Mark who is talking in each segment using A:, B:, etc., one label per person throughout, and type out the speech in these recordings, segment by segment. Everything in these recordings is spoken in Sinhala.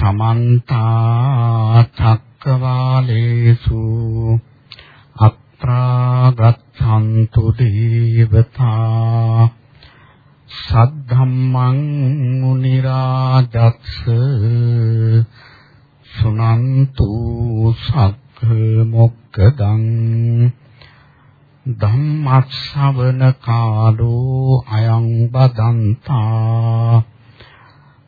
A: සමන්ත චක්කවාලේසු අත්‍රා ගච්ඡන්තු දේවතා සද්ධම්මං මුනි රාජස්ස සුනන්තු සක්ඛ මොක්කදං ධම්මස්සවන කාලෝ අයං බදන්තා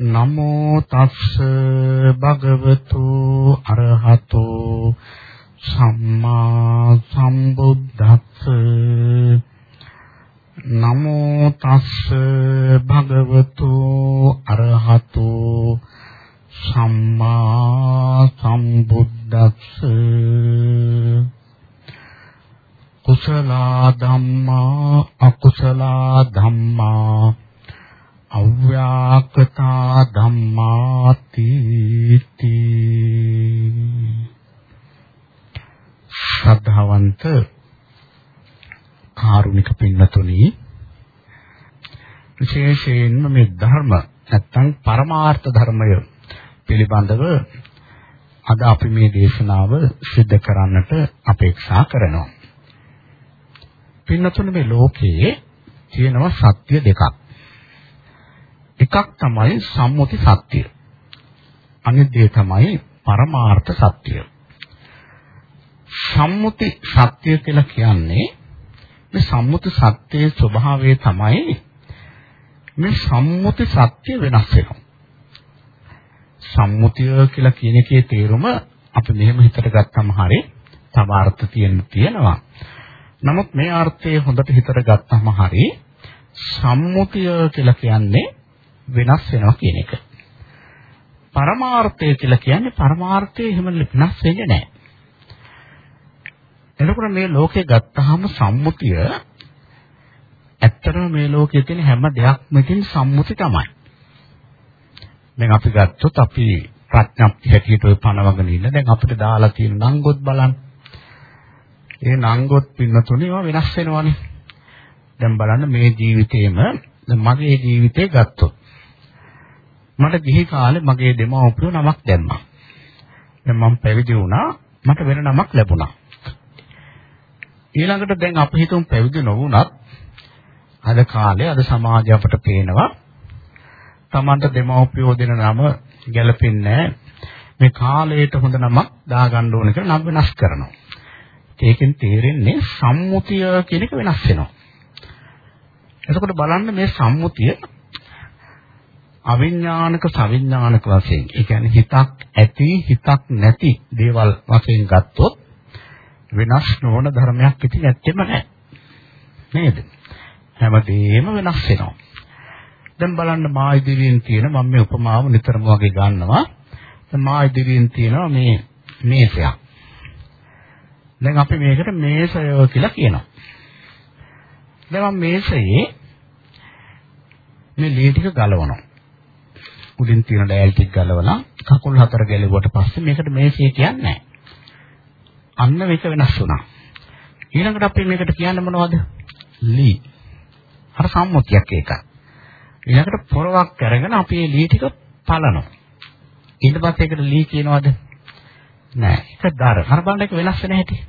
A: නමෝ තස්ස භගවතු අරහතෝ සම්මා සම්බුද්දස්ස. නමෝ තස්ස භගවතු අරහතෝ සම්මා සම්බුද්දස්ස. කුසල ධම්මා අකුසල ධම්මා අව්‍යාකතා ධම්මාති ශ්‍රද්ධාවන්ත කාරුණික පින්නතුනි විශේෂයෙන්ම මේ ධර්ම නැත්තම් පරමාර්ථ ධර්මය පිළිබඳව අද අපි මේ දේශනාව සිද්ධ කරන්නට අපේක්ෂා කරනවා. පින්නතුනේ මේ ලෝකයේ තියෙනවා සත්‍ය දෙකක්. එකක් තමයි සම්මුති සත්‍ය. අනිත් දේ තමයි පරමාර්ථ සත්‍ය. සම්මුති සත්‍ය කියලා කියන්නේ මේ සම්මුති සත්‍යයේ ස්වභාවය තමයි මේ සම්මුති සත්‍ය වෙනස් වෙනවා. සම්මුතිය කියලා කියන එකේ තේරුම අපි මෙහෙම හිතට ගත්තම හරිය තව අර්ථ තියෙන්න තියෙනවා. නමුත් මේ අර්ථය හොඳට හිතට ගත්තම හරි සම්මුතිය කියලා කියන්නේ වෙනස් වෙනවා කියන එක. පරමාර්ථය කියලා කියන්නේ පරමාර්ථය එහෙම වෙනස් වෙන්නේ නැහැ. එතකොට මේ ලෝකේ ගත්තාම සම්මුතිය ඇත්තටම මේ ලෝකයේ තියෙන හැම දෙයක්ම ඉතින් සම්මුති තමයි. දැන් අපි ගත්තොත් අපි ප්‍රඥප්ති හැටියට ඔය පනවගෙන ඉන්න දැන් අපිට දාලා තියෙන නංගොත් බලන්න. ඒ නංගොත් පින්නතුනේ ඒවා වෙනස් වෙනවනේ. දැන් බලන්න මේ ජීවිතේම මගේ ජීවිතේ ගත්තොත් මට ගිහි කාලේ මගේ දෙමව්පියෝ නමක් දැම්මා. දැන් මම පැවිදි වුණා මට වෙන නමක් ලැබුණා. ඊළඟට දැන් අපි හිතමු පැවිදි නොවුණත් අද කාලේ අද සමාජය අපට පේනවා Tamanට දෙමව්පියෝ දෙන නම ගැලපෙන්නේ මේ කාලයට හොඳ නමක් දාගන්න ඕන කියලා නම් වෙනස් කරනවා. ඒකෙන් තේරෙන්නේ සම්මුතිය කියන එක වෙනස් වෙනවා. එතකොට බලන්න මේ සම්මුතිය අවිඥානික සවිඥානික වශයෙන් ඒ කියන්නේ හිතක් ඇති හිතක් නැති දේවල් වශයෙන් ගත්තොත් වෙනස් නොවන ධර්මයක් ඉතින් ඇත්තෙම නැහැ. නේද? හැමදේම වෙනස් වෙනවා. දැන් බලන්න මා ඉදිරියෙන් තියෙන මම මේ උපමාව නිතරම වගේ ගන්නවා. දැන් මා ඉදිරියෙන් තියෙනවා මේ මේසයක්. දැන් අපි මේකට මේසය කියලා කියනවා. දැන් මම මේසයේ මේ ලී ටික ගලවනවා. උඩින් තියෙන ඩයල් ටික ගලවලා කකුල් හතර ගැලුවට පස්සේ මේකට මේසය කියන්නේ නැහැ. අන්න මේක වෙනස් වුණා. ඊළඟට අපි මේකට කියන්නේ මොනවද? ලී. අර සම්මුතියක් ඒක. ඊළඟට පොරවක් අරගෙන අපි මේ ලී ටික පලනවා. ඊට පස්සේ ඒකට ලී කියනවද? නෑ. ඒක දර. අර බලන්න ඒක වෙනස් වෙන හැටි.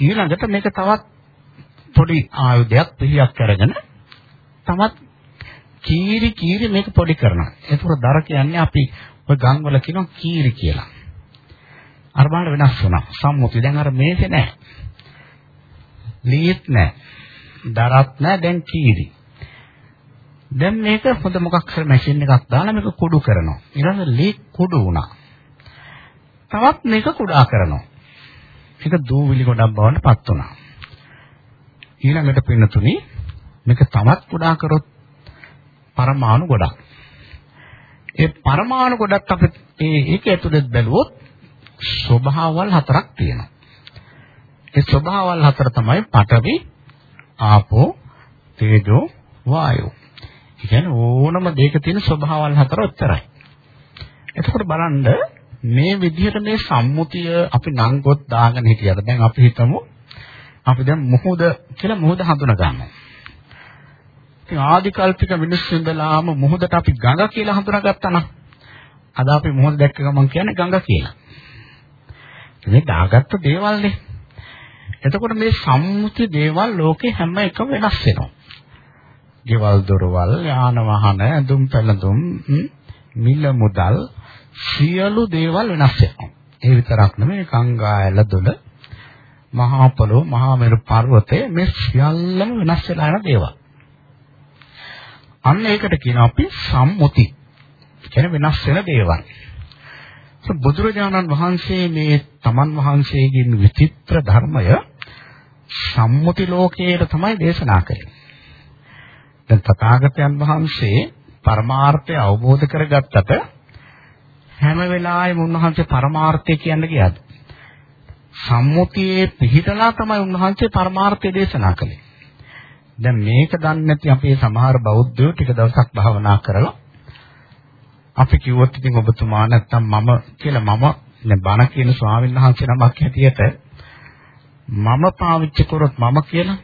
A: ඊළඟට මේක තවත් පොඩි ආයුධයක් පිහියක් අරගෙන තමත් කීරි කීරි මේක පොඩි කරනවා. ඒතකොට දර කියන්නේ අපි ඔය ගම් වල කියනවා කීරි කියලා. අර බලන්න වෙනස් වුණා. සම්මුතිය දැන් අර මේසේ නැහැ. ලීත් නැහැ. දරත් නැහැ දැන් කීරි. දැන් මේක හොඳ මොකක් හරි මැෂින් එකක් දාලා මේක කුඩු කරනවා. ඊළඟ ලී කුඩු වුණා. තවත් මේක කුඩා කරනවා. ඒක දූවිලි ගොඩක් බවට පත් වුණා. ඊළඟට පින්නතුනි මේක තවත් කුඩා කරොත් පරමාණු ගොඩක්. ඒ පරමාණු ගොඩක් අපි ඒක ඇතුළේ බැලුවොත් ස්වභාවවල් හතරක් තියෙනවා. ඒ ස්වභාවවල් හතර තමයි පඨවි, ආපෝ, තේජෝ, වායෝ. ඒ කියන්නේ ඕනම දෙයක තියෙන ස්වභාවවල් හතර උත්තරයි. එතකොට බලන්න මේ විදිහට මේ සම්මුතිය අපි නංගොත් දාගෙන හිටියද දැන් අපි හිතමු අපි දැන් මුහුද කියලා මුහුද හඳුනා ගන්නවා. ඉතින් ආදිකල්පික මිනිස්සු ඉඳලාම මුහුදට අපි ගඟ කියලා හඳුනාගත්තා නම් අද අපි මුහුද දැක්ක ගමන් කියන්නේ ගඟ කියලා. මේ දාගත්ත දේවල්නේ. එතකොට මේ සම්මුති දේවල් ලෝකේ හැම එකම වෙනස් වෙනවා. ගෙවල් දොරවල්, යාන වාහන, ඇඳුම් පැළඳුම්, මිල මුදල් සියලු දේවල් වෙනස් වෙනවා. ඒ විතරක් නෙමෙයි ගංගා ඇලදොල, මහා පොළොව, මහා මෙරු පර්වතය මේ සියල්ලම වෙනස් වෙලා යන දේවල්. අන්න ඒකට කියනවා අපි සම්මුති. කියන්නේ වෙනස් වෙන දේවල්. බුදුරජාණන් වහන්සේ මේ තමන් වහන්සේගෙන් විචිත්‍ර ධර්මය සම්මුති ලෝකයට තමයි දේශනා කළේ. දැන් තථාගතයන් වහන්සේ පරමාර්ථය අවබෝධ කරගත්තට හැම වෙලාවෙම උන්වහන්සේ පරමාර්ථය කියන්න ගියාද? සම්මුතියේ පිහිටලා තමයි උන්වහන්සේ පරමාර්ථය දේශනා කළේ. දැන් මේක දන්නේ නැති අපේ සමහර බෞද්ධයෝ ටික දවසක් භාවනා කරලා අපි කිව්වොත් ඉතින් ඔබතුමා නැත්තම් මම කියලා මම දැන් බණ කියන ස්වාමීන් වහන්සේ නමක් හැටියට මම පාවිච්චි කරොත් මම කියලා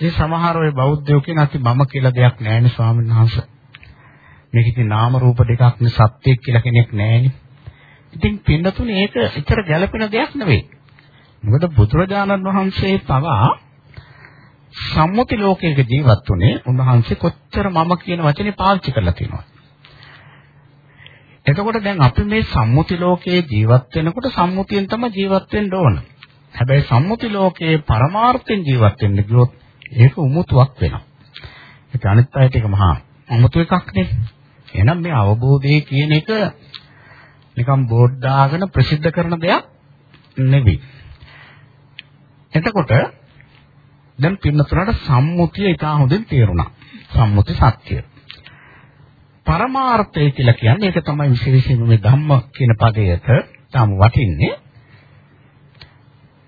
A: ඒ සමහර ඔය බෞද්ධයෝ කියන අති මම කියලා දෙයක් නැහැ ස්වාමීන් වහන්සේ. මේක ඉතින් නාම රූප දෙකක් නේ සත්‍යයක් කියලා කෙනෙක් නැහැනේ. ඉතින් පින්නතුනේ ඒක එච්චර ගැළපෙන දෙයක් නෙවෙයි. මොකද බුදුරජාණන් වහන්සේ පවා සම්මුති ලෝකයක ජීවත් වුණේ උන්වහන්සේ කොච්චර මම කියන වචනේ පාවිච්චි කරලා තියෙනවා. එතකොට දැන් අපි මේ සම්මුති ලෝකයේ ජීවත් වෙනකොට සම්මුතියෙන් තමයි ජීවත් වෙන්න ඕන. හැබැයි සම්මුති ලෝකයේ පරමාර්ථයෙන් ජීවත් වෙන්න ගියොත් ඒක උමුතුවක් වෙනවා. ඒක අනිත් අයට ඒක මහා උමුතු එකක් නේ. එහෙනම් මේ අවබෝධය කියන එක නිකම් බෝඩ් දාගෙන ප්‍රසිද්ධ කරන දෙයක් නෙවෙයි. එතකොට දැන් පින්නතුරට සම්මුතිය ඉතා හොඳින් තේරුණා. සම්මුති සත්‍ය. පරමාර්ථය කියලා කියන්නේ ඒක තමයි විශේෂයෙන්ම මේ ධම්ම කියන පදයට තාම වටින්නේ.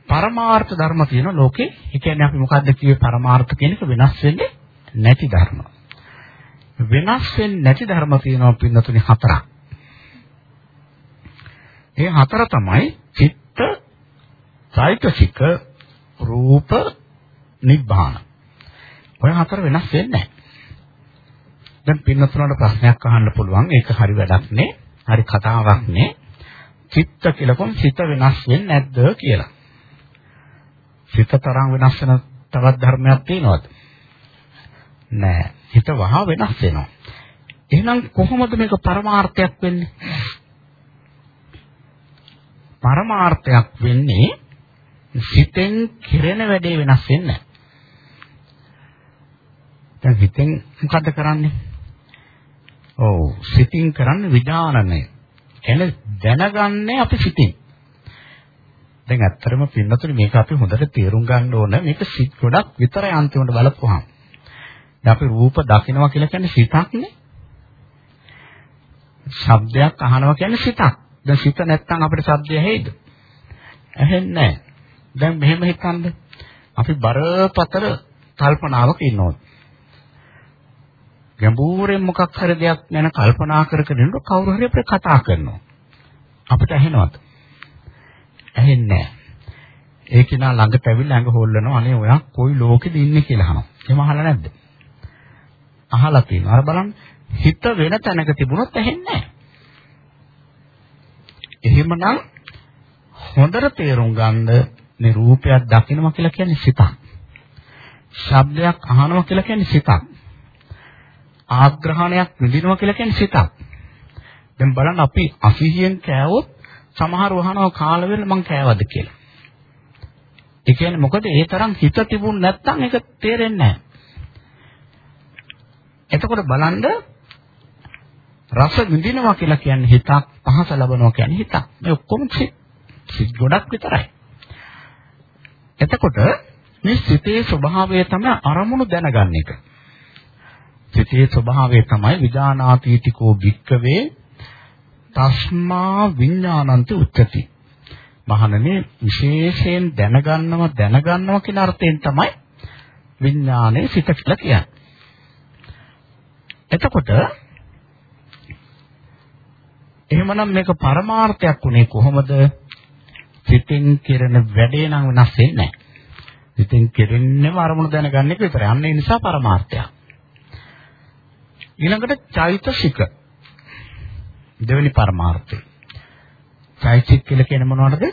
A: පරමාර්ථ ධර්ම තියෙන ලෝකේ. ඒ කියන්නේ අපි මොකද්ද කියේ පරමාර්ථ කියන එක වෙනස් වෙන්නේ නැති ධර්ම. වෙනස් වෙන්නේ නැති ධර්ම තියෙනවා පින්නතුනි හතරක්. ඒ හතර තමයි චිත්ත, චෛතසික, රූප, නිබ්බාන. ඔය හතර වෙනස් වෙන්නේ නැහැ. දැන් පින්නතුනට ප්‍රශ්නයක් අහන්න පුළුවන්. ඒක හරි වැඩක් නේ. හරි කතාවක් නේ. චිත්ත කියලා කොම් සිත වෙනස් වෙන්නේ නැද්ද කියලා. සිත තරම් වෙනස් වෙන තවත් ධර්මයක් තියෙනවද? නෑ. හිත වහා වෙනස් වෙනවා. එහෙනම් කොහොමද මේක පරමාර්ථයක් වෙන්නේ? පරමාර්ථයක් වෙන්නේ සිතෙන් කෙරෙන වැඩේ වෙනස් වෙන්නේ දැන් හිතෙන් මොකද්ද කරන්නේ? ඔව් සිතින් කරන්නේ විඥානනය. කියන්නේ දැනගන්නේ අපි සිතින්. දැන් ඇත්තටම පින්නතුනි මේක අපි හොඳට තේරුම් ගන්න ඕන මේක සිත් ගොඩක් විතරයි අන්තිමට බලපුවාම. දැන් අපි රූප දකිනවා කියලා කියන්නේ සිතක්නේ. ශබ්දයක් අහනවා කියන්නේ සිතක්. දැන් සිත නැත්තම් අපිට ශබ්දය ඇහෙයිද? ඇහෙන්නේ නැහැ. දැන් මෙහෙම හිතන්න. අපි බරපතල කල්පනාවක ඉන්නවා. ගැඹුරෙන් මොකක් හරි දෙයක් ගැන කල්පනා කර කර ඉන්නකොට කවුරු හරි අපිට කතා කරනවා. අපිට ඇහෙනවද? ඇහෙන්නේ නැහැ. ඒ කෙනා ළඟට ඇවිල්ලා ඇඟ හොල්ලනවා. අනේ ඔයා කොයි ලෝකෙද ඉන්නේ කියලා අහනවා. එහෙම අහලා නැද්ද? අහලා තියෙනවා. අර බලන්න හිත වෙන තැනක තිබුණොත් ඇහෙන්නේ නැහැ. එහෙමනම් හොඳට තේරුම් ගන්න මේ රූපයක් දකිනවා කියලා කියන්නේ සිතක්. ශබ්දයක් අහනවා කියලා කියන්නේ සිතක්. ආග්‍රහණයක් විඳිනවා කියලා කියන්නේ සිතක්. දැන් බලන්න අපි අසිහියෙන් කෑවොත් සමහර වහනවා කාල වෙල මං කෑවද කියලා. ඒ කියන්නේ මොකද ඒ තරම් හිත තිබුණ නැත්නම් ඒක තේරෙන්නේ නැහැ. එතකොට බලන්න රස විඳිනවා කියලා කියන්නේ හිතක්, පහස ලබනවා කියන්නේ හිතක්. මේ ඔක්කොම සිත් ගොඩක් විතරයි. එතකොට මේ සිතේ ස්වභාවය තමයි අරමුණු දැනගන්න එක. සිතේ ස්වභාවය තමයි විඥානාතීතිකෝ භික්කවේ තස්මා විඥානන්ති උච්චති. මහණෙනි විශේෂයෙන් දැනගන්නව දැනගන්නව කියන අර්ථයෙන් තමයි විඥානයේ සිත කියලා කියන්නේ. එතකොට එහෙමනම් මේක පරමාර්ථයක් උනේ කොහොමද? සිතෙන් කෙරෙන වැඩේ නම් වෙනස් වෙන්නේ නැහැ. සිතෙන් කෙරෙන්නේම අරමුණු දැනගන්න එක විතරයි. අන්න ඒ නිසා පරමාර්ථයක්. ඊළඟට චෛතසික දෙවෙනි පරමාර්ථය. චෛතසික කියලා කියන්නේ මොනවටද?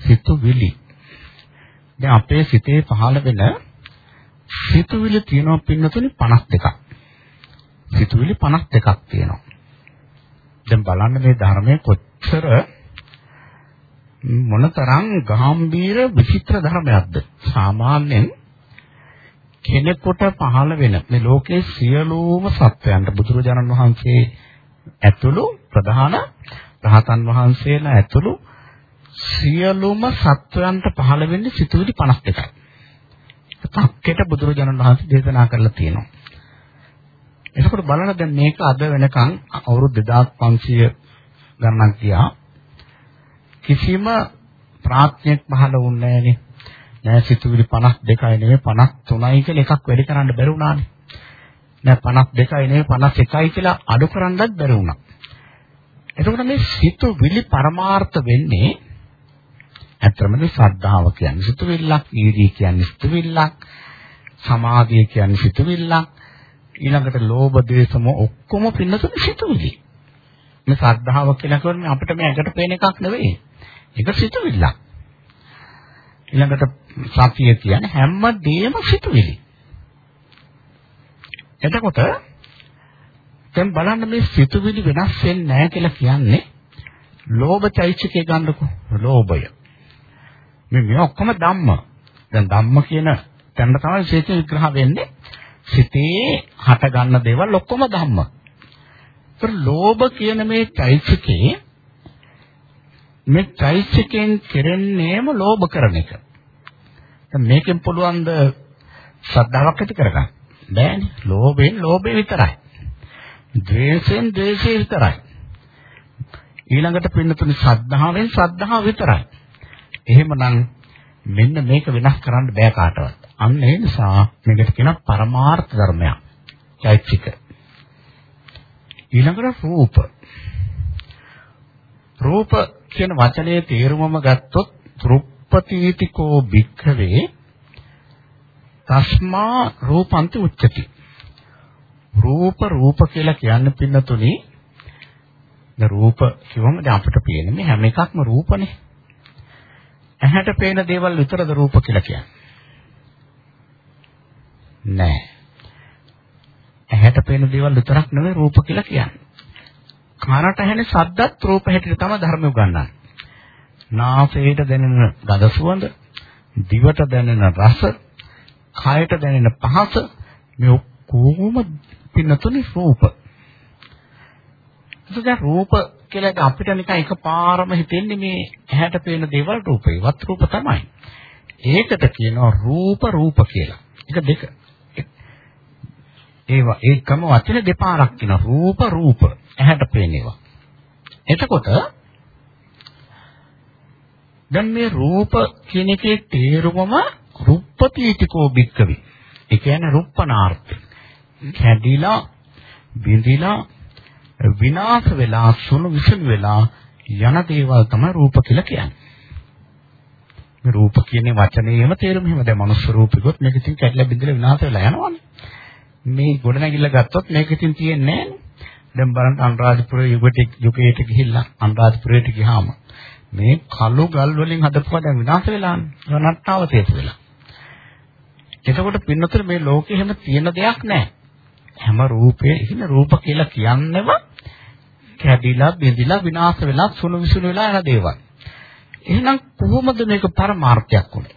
A: සිතුවිලි. දැන් අපේ සිතේ පහළ වෙන සිතුවිලි තියෙනවා පින්නතුනි 52ක්. සිතුවිලි 52ක් තියෙනවා. දැන් බලන්න මේ ධර්මයේ කොච්චර මොනතරම් ගැඹීර විචිත්‍ර ධර්මයක්ද සාමාන්‍යයෙන් කෙනෙකුට පහළ වෙන මේ ලෝකයේ සියලුම සත්වයන්ට බුදුරජාණන් වහන්සේ ඇතුළු ප්‍රධාන රහතන් වහන්සේලා ඇතුළු සියලුම සත්වයන්ට පහළ වෙන්නේ සිතුවිලි 52යි. තක්කේට බුදුරජාණන් වහන්සේ දේශනා කරලා තියෙනවා. එතකොට බලන්න දැන් මේක අද වෙනකන් අවුරුදු 2500 ගණනක් ගියා. කිසිම ප්‍රාඥෙක් පහළ වුණේ නැහනේ. නෑ සිතුවිලි 52යි නෙමෙයි 53යි කියලා එකක් වැඩි කරන්න බැරි වුණානේ. නෑ 52යි නෙමෙයි 51යි කියලා අඩු කරන්නත් බැරි වුණා. එතකොට මේ සිතුවිලි පරමාර්ථ වෙන්නේ ඇත්තම මේ ශ්‍රද්ධාව කියන්නේ සිතුවිල්ලක්, ඊදී කියන්නේ සිතුවිල්ලක්, සමාධිය කියන්නේ සිතුවිල්ලක්, ඊළඟට ලෝභ, දේශ, මොහ ඔක්කොම පින්නතුනේ සිතුවිලි. මේ ශ්‍රද්ධාව කියලා කියන්නේ අපිට මේ ඇඟට පේන එකක් නෙවෙයි. ඒක සිතුවිල්ලක්. ඊළඟට සතිය කියන්නේ හැම දෙයක්ම සිතුවිලි. එතකොට දැන් බලන්න මේ සිතුවිලි වෙනස් වෙන්නේ නැහැ කියලා කියන්නේ ලෝභ චෛත්‍යකේ ගන්නකො ලෝභය. මේ මේ ඔක්කොම ධම්ම. දැන් ධම්ම කියන තැන තමයි විශේෂ විග්‍රහ වෙන්නේ. සිතේ හට ගන්න දේවල් ඔක්කොම ධම්ම. ඒතර ලෝභ කියන මේ චෛත්‍යකේ මේ චෛත්‍යකෙන් කෙරෙන්නේම ලෝභ කරන එක. දැන් මේකෙන් පුළුවන් ද ශ්‍රද්ධාවක් ඇති කරගන්න. බෑනේ. ලෝභයෙන් ලෝභය විතරයි. ද්වේෂයෙන් ද්වේෂය විතරයි. ඊළඟට පින්නතුනි ශ්‍රද්ධාවෙන් ශ්‍රද්ධාව විතරයි. එහෙමනම් මෙන්න මේක වෙනස් කරන්න බෑ කාටවත්. අන්න ඒ නිසා මේකට කියන පරමාර්ථ ධර්මයක්. චෛත්‍යික. ඊළඟට රූප. රූප කියන වචනේ තේරුමම ගත්තොත් රුප්පතිතිකෝ භික්ඛවේ තස්මා රූපන්ති උච්චති. රූප රූප කියලා කියන්න පින්නතුනි ද රූප කිව්වම දැන් අපිට පේන්නේ හැම එකක්ම රූපනේ. ඇහැට පේන දේවල් විතරද රූප කියලා කියන්නේ? නෑ. ඇහැට පේන දේවල් විතරක් නෙවෙයි රූප කියලා කියන්නේ. කනට ඇහෙන ශබ්දත් රූප හැටියට තමයි ධර්ම උගන්වන්නේ. නාසයට දැනෙන ගඳ සුවඳ, දිවට දැනෙන රස, කයට දැනෙන පහස මේ ඔක්කොම පින්නතුනේ රූප. එතකොට රූප කියලා අපිට නිකන් එකපාරම හිතෙන්නේ මේ ඇහැට පේන දේවල් රූපේ. වත් රූප තමයි. ඒකට කියනවා රූප රූප කියලා. එක දෙක. ඒවා ඒකම වචන දෙපාරක් කියනවා රූප රූප ඇහැට පේනේවා. එතකොට දැන් මේ රූප කියන එකේ තේරුමම රුප්පතිතිකෝ බික්කවි. ඒ කියන්නේ රුප්පනාර්ථ. කැඩිලා බිඳිලා විනාශ වෙලා සුණු විසුණු වෙලා යන දේවල් තමයි රූප කියලා කියන්නේ. මේ රූප කියන වචනේම තේරුම එහෙම දැන් මනුස්ස රූපිකොත් මේක ඉතින් කැඩලා බිඳලා විනාශ වෙලා යනවනේ. මේ ගොඩනැගිල්ල ගත්තොත් මේක ඉතින් තියෙන්නේ දැන් බලන්න අනුරාධපුර යුගයට යුගයට ගිහිල්ලා අනුරාධපුරයට ගියාම මේ කළු ගල් වලින් හදපුවා දැන් විනාශ වෙලානේ. නට්ටාව තේසු වෙලා. එතකොට පින්නතර මේ ලෝකේ හැම තියෙන දෙයක් නැහැ. හැම රූපේ ඉන්න රූප කියලා කියන්නේම කැඩිලා බිඳිලා විනාශ වෙලා සුණු විසුණු වෙලා යන දේවල්. එහෙනම් කොහොමද මේක පරමාර්ථයක් උනේ?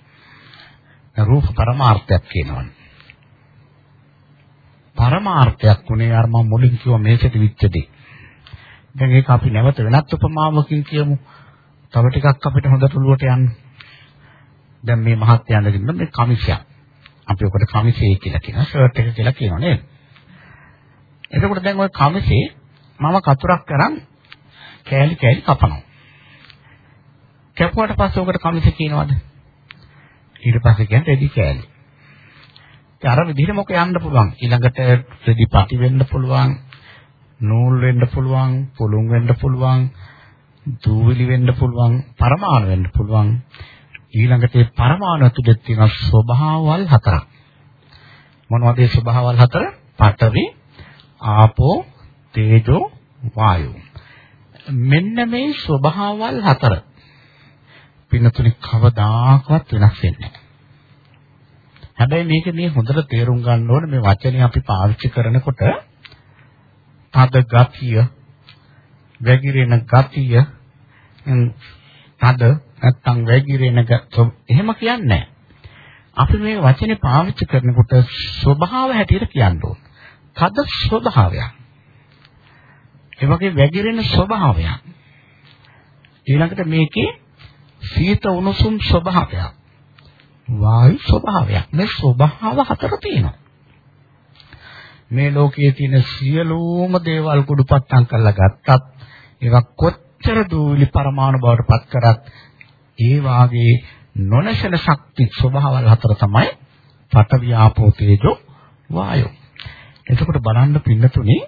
A: රූප පරමාර්ථයක් කියනවනේ. පරමාර්ථයක් උනේ අර මම මුලින් කිව්ව මේකට විච්චදී. දැන් ඒක අපි නැවත වෙනත් උපමාවකින් කියමු. තව ටිකක් අපිට හොඳට ඔළුවට යන්න. දැන් මේ මහත්යන්ද කියන මේ කමිසයක්. අපි ඔකට කමිසේ කියලා කියනවා. ෂර්ට් එක කියලා කියනවා නේද? එතකොට දැන් ওই කමිසේ මම කතුරක් කරන් කෑලි කෑලි කපනවා. කැපුවට පස්සේ ඔකට කමිස කියනවද? ඊට පස්සේ කියන්නේ රෙදි කෑලි. ඒ අර විදිහට මොක යන්න පුළුවන්. ඊළඟට රෙදි පටි වෙන්න පුළුවන්. නූල් වෙන්න පුළුවන්, පොළුම් වෙන්න පුළුවන්, දූවිලි වෙන්න පුළුවන්, පරමාණු වෙන්න පුළුවන්. ඊළඟට මේ පරමාණු ඇතුළේ තියෙන ස්වභාවවල් හතරක්. මොනවද ඒ ස්වභාවවල් හතර? පඨවි, ආපෝ, තේජෝ, වායෝ. මෙන්න මේ ස්වභාවවල් හතර. පින්නතුනි කවදාකවත් වෙනස් වෙන්නේ නැහැ. හැබැයි මේක මේ හොඳට තේරුම් ගන්න ඕනේ මේ වචනේ අපි පාවිච්චි කරනකොට තද ගතිය, වැగిරෙන ගතිය, තද නැත්තම් වැగిරෙන ගතිය එහෙම කියන්නේ නැහැ. අපි මේ වචනේ පාවිච්චි කරනකොට ස්වභාව හැටියට කියන්න ඕනේ. තද ස්වභාවයක්. ඒ වගේ වැగిරෙන ස්වභාවයක්. ඊළඟට මේකේ සීත උණුසුම් ස්වභාවයක්. වායු ස්වභාවයක්. මේ ස්වභාව හතර තියෙනවා. මේ ලෝකයේ තියෙන සියලුම දේවල් කුඩුපත්තම් කරලා ගත්තත් ඒවා කොච්චර දූවිලි පරමාණු බවට පත් කරත් ඒ වාගේ නොනැසෙන ශක්ති ස්වභාවල් හතර තමයි පඨවි ආපෝ තේජෝ වායෝ. එතකොට බලන්න පින්නතුනේ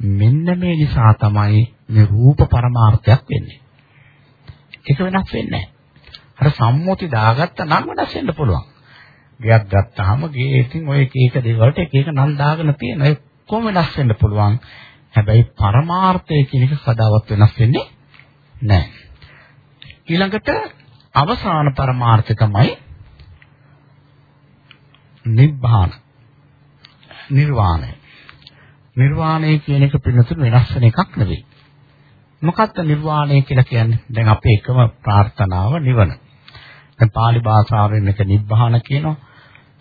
A: මෙන්න මේ නිසා තමයි මේ රූප පරමාර්ථයක් වෙන්නේ. ඒක වෙනස් වෙන්නේ නැහැ. අර සම්මුති දාගත්ත නම් වෙනස් වෙන්න පුළුවන්. ගයක් ගත්තාම ගේ ඉතින් ඔය එක එක දේවල්ට එක එක නම් දාගෙන තියෙන ඒ කොහොම වෙනස් වෙන්න පුළුවන්. හැබැයි පරමාර්ථය කියන එක කදාවත් වෙනස් වෙන්නේ නැහැ. ඊළඟට අවසාන පරමාර්ථය තමයි නිබ්බාන නිර්වාණය. නිර්වාණය කියන එක පිළිතුරු වෙනස් වෙන එකක් නෙවෙයි. මොකක්ද නිර්වාණය කියලා කියන්නේ? දැන් අපේ එකම ප්‍රාර්ථනාව නිවන. දැන් pāli භාෂාවෙන් මේක නිබ්බාන කියනවා.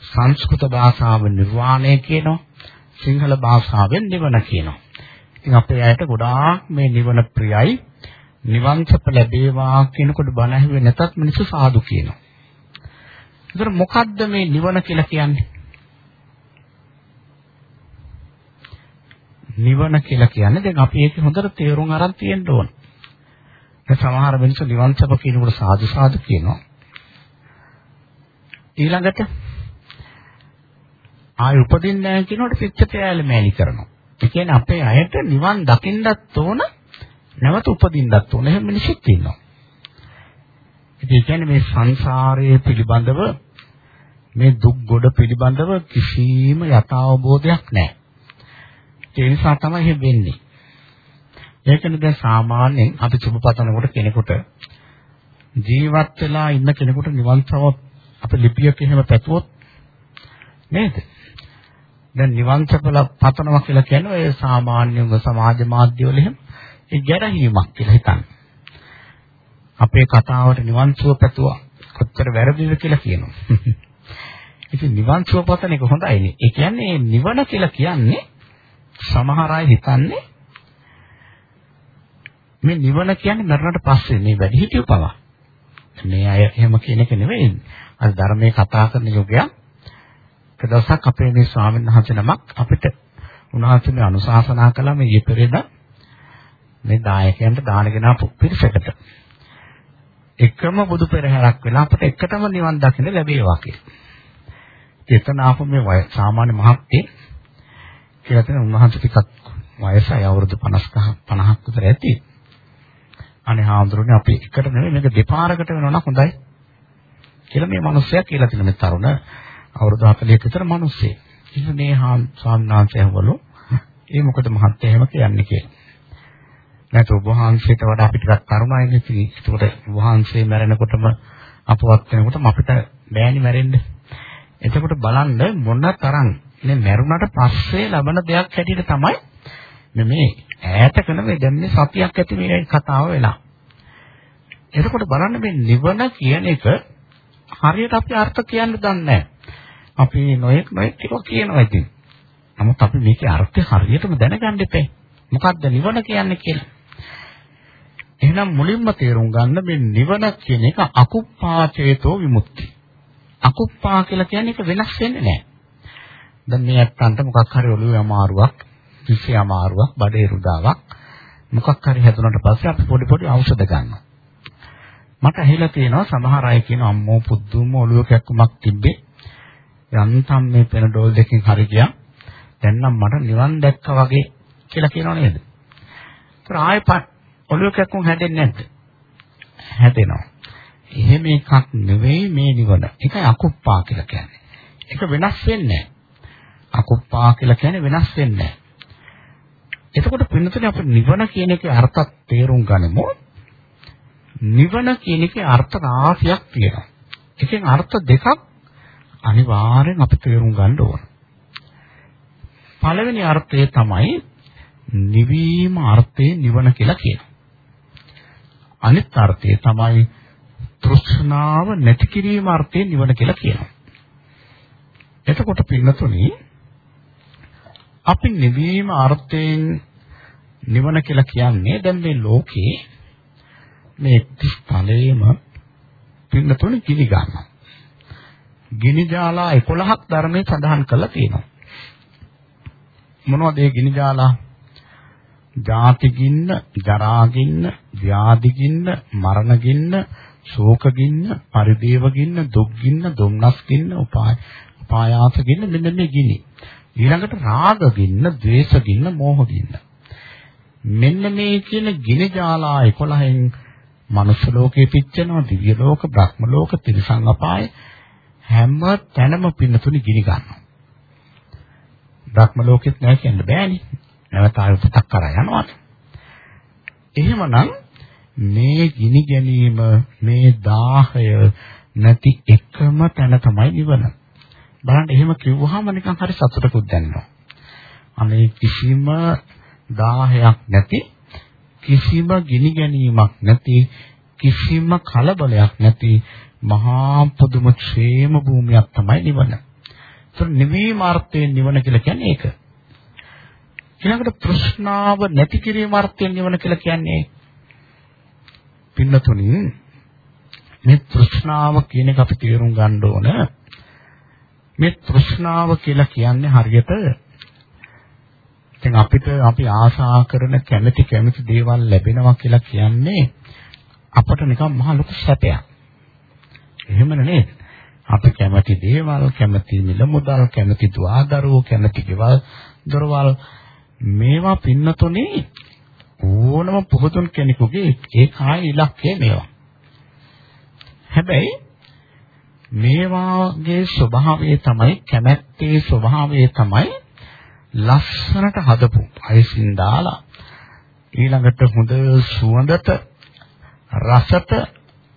A: සංස්කෘත භාෂාවෙන් නිර්වාණය කියනවා. සිංහල භාෂාවෙන් නිවන කියනවා. ඉතින් අපේ අයට ගොඩාක් මේ නිවන ප්‍රියයි. නිවන් සප ලැබේවා කියනකොට බණ ඇහුවේ නැතත් මිනිස්සු සාදු කියනවා. ඒතර මොකද්ද මේ නිවන කියලා කියන්නේ? නිවන කියලා කියන්නේ දැන් අපි ඒක හොඳට තේරුම් අරන් තියෙන්න ඕන. දැන් සමහර මිනිස්සු නිවන් සප කියනකොට සාදු සාදු කියනවා. ඊළඟට ආය උපදින්නේ නැහැ කියනකොට පිච්චපෑල මෑලි කරනවා. ඒ කියන්නේ අපේ අයට නිවන් දකින්නත් ඕන නැවත උපදින්නත් ඕන. එහෙම මිනිස්සුත් ඉන්නවා. ඒ කියන්නේ මේ සංසාරයේ පිළිබඳව මේ දුක් ගොඩ පිළිබඳව කිසිම යථාබෝධයක් නැහැ. ඒ නිසා තමයි එහෙම වෙන්නේ. ඒකනේ දැන් සාමාන්‍යයෙන් අපි සුබපතනකොට කෙනෙකුට ජීවත් වෙලා ඉන්න කෙනෙකුට නිවන් සම අපේ ලිපියක එහෙම පැතුවොත් නේද? දැන් නිවන් සපල පතනවා කියලා කියන්නේ ඒ සාමාන්‍යව සමාජ මාධ්‍ය වල එහෙම ඒ ගැරහීමක් කියලා හිතන්නේ. අපේ කතාවට නිවන් සුව පැතුවා කොච්චර වැරදිද කියලා කියනවා. ඉතින් නිවන් සුව පතන එක හොඳයිනේ. ඒ කියන්නේ නිවන කියලා කියන්නේ සමහර අය හිතන්නේ මේ නිවන කියන්නේ මරණයට පස්සේ මේ වැඩි හිටියු පවා. මේ අය එහෙම කියන එක නෙවෙයි. අර ධර්මයේ කතා කරන යුගයක්. එක දවසක් අපේ මේ ස්වාමීන් වහන්සේ නමක් අපිට උන්වහන්සේ මේ අනුශාසනා කළා මේ ඊපෙරේද මේ දායකයන්ට දානගෙන ආපු පිරිසකට. එකම බුදු පෙරහැරක් වෙලා අපිට එකටම නිවන් දකින්න ලැබේවා කියලා. එතන ආපු මේ සාමාන්‍ය මහත්කේ කියලා තියෙන උන්වහන්සේ ටිකක් වයසයි අවුරුදු 50ක 50ක් විතර ඇති. අනේ හාමුදුරනේ අපි එකට නෙමෙයි මේක දෙපාරකට වෙනවා නම් හොඳයි. කියලා මේ මිනිස්සයා කියලා තියෙන මේ තරුණ අවුරුදු 40ක විතර මිනිස්සේ. ඉතින් මේ හාම් සාමනාංශයවලු ඒ මොකද මහත්තයා එහෙම කියන්නේ කියලා. නැත්නම් ඔබ වහන්සේට වඩා අපි ටිකක් තරුණයිනේ ඉතින් ඒකට වහන්සේ මැරෙනකොටම අපවත් වෙනකොටම අපිට බෑනි මැරෙන්න. එතකොට බලන්න මොන තරම් මේ මැරුණට පස්සේ ලබන දෙයක් හැටියට තමයි මේ ඈතක නෙවෙයි දැන් මේ සතියක් ඇති මේ කතාව වෙලා. එතකොට බලන්න මේ නිවන කියන එක හරියට අපි අර්ථ කියන්න දන්නේ නැහැ. අපි නොයෙක් නොයෙක් ටික කියනවා ඉතින්. නමුත් අපි මේකේ අර්ථය හරියටම දැනගන්න එපේ. මොකක්ද නිවන කියන්නේ කියලා. එහෙනම් මුලින්ම තේරුම් ගන්න මේ නිවන කියන එක අකුප්පාචේතෝ විමුක්ති. අකුප්පා කියලා කියන්නේ ඒක වෙනස් වෙන්නේ නැහැ. දැන් මේ ඇත්තන්ට මොකක් හරි ඔළුවේ අමාරුවක්, කිසි අමාරුවක්, බඩේ රුදාවක් මොකක් හරි හැදුනට පස්සේ අපි පොඩි පොඩි ඖෂධ ගන්නවා. මට ඇහිලා තියෙනවා සමහර අය කියන අම්මෝ පුදුම ඔළුව කැක්කමක් තිබ්බේ. යන්තම් මේ පෙනඩෝල් දෙකෙන් හරි ගියා. දැන් නම් මට නිවන් දැක්කා වගේ කියලා කියනව නේද? ඒතර ආයෙ ඔළුව කැක්කුම් හැදෙන්නේ නැද්ද? හැදෙනවා. එහෙම එකක් නෙවෙයි මේ නිවන. ඒකයි අකුප්පා කියලා කියන්නේ. ඒක වෙනස් වෙන්නේ අකුප්පා කියලා කියන්නේ වෙනස් වෙන්නේ එතකොට පින්නතුනේ අපි නිවන කියන එකේ අර්ථය තේරුම් ගනිමු. නිවන කියන එකේ අර්ථ රාශියක් තියෙනවා. එකෙන් අර්ථ දෙකක් අනිවාර්යෙන් අපි තේරුම් ගන්න ඕන. පළවෙනි අර්ථය තමයි නිවීම අර්ථයේ නිවන කියලා කියනවා. අනිත් අර්ථය තමයි තෘෂ්ණාව නැති කිරීම අර්ථයෙන් නිවන කියලා කියනවා. එතකොට පින්නතුනි අපි නිවීම අර්ථයෙන් නිවන කියලා කියන්නේ දැන් මේ ලෝකේ මේ ස්ථලයේම පින්නතුනි කිලි ගන්නවා. ගිනි ජාලා 11ක් ධර්මයේ සඳහන් කරලා තියෙනවා. මොනවද ඒ ගිනි ජාලා? ජාති ගින්න, ජරා ගින්න, ව්‍යාධි ගින්න, මරණ ගින්න, ශෝක ගින්න, පරිදේව ගින්න, දුක් ගින්න, දුම්නස් ගින්න, උපාය උපායාස ගින්න මෙන්න මේ ගිනි. ඊළඟට රාග ගින්න, ද්වේෂ ගින්න, මෝහ ගින්න. මෙන්න මේ කියන ගිනි ජාලා 11න් මනුෂ්‍ය ලෝකේ පිච්චෙනවා, දිව්‍ය ලෝක, බ්‍රහ්ම ලෝක, තිරිසන් අපාය හැම තැනම පින්නතුනි ගිනි ගන්නවා. බ්‍රහ්ම ලෝකෙත් නැහැ කියන්න බෑනේ. නැවත ආයතක් කරා යනවා. එහෙමනම් මේ ගිනි ගැනීම මේ දාහය නැති එකම තැන තමයි නිවන. බලන්න එහෙම කිව්වහම නිකන් හරි සතුටකුත් දැනෙනවා. අනේ කිසිම දාහයක් නැති කිසිම ගිනි ගැනීමක් නැති කිසිම කලබලයක් නැති මහා පුදුම ക്ഷേම භූමියක් තමයි නිවන. ඒතර නිවීම අර්ථයෙන් නිවන කියලා කියන්නේ ඒක. ඊළඟට තෘෂ්ණාව නැති කිරීම අර්ථයෙන් නිවන කියලා කියන්නේ පින්නතුනි මේ තෘෂ්ණාව කියන එක අපි තේරුම් ගන්න ඕන මේ තෘෂ්ණාව කියලා කියන්නේ හරියට දැන් අපිට අපි ආශා කරන කැමැති කැමැති දේවල් ලැබෙනවා කියලා කියන්නේ අපට නිකන් මහ ලොකු සැපයක්. එහෙම නේද? අපි කැමැති දේවල්, කැමැති මිල මුදල්, කැමැති දුආදරුවෝ, කැමැති ගෙවල්, දොරවල් මේවා පින්නතුනේ ඕනම පුහුදුන් කෙනෙකුගේ ඒ කාය ඉලක්කය මේවා. හැබැයි මේවාගේ ස්වභාවය තමයි කැමැත්තේ ස්වභාවය තමයි ලස්සනට හදපු අයසින් දාලා ඊළඟට හොඳ සුවඳට රසට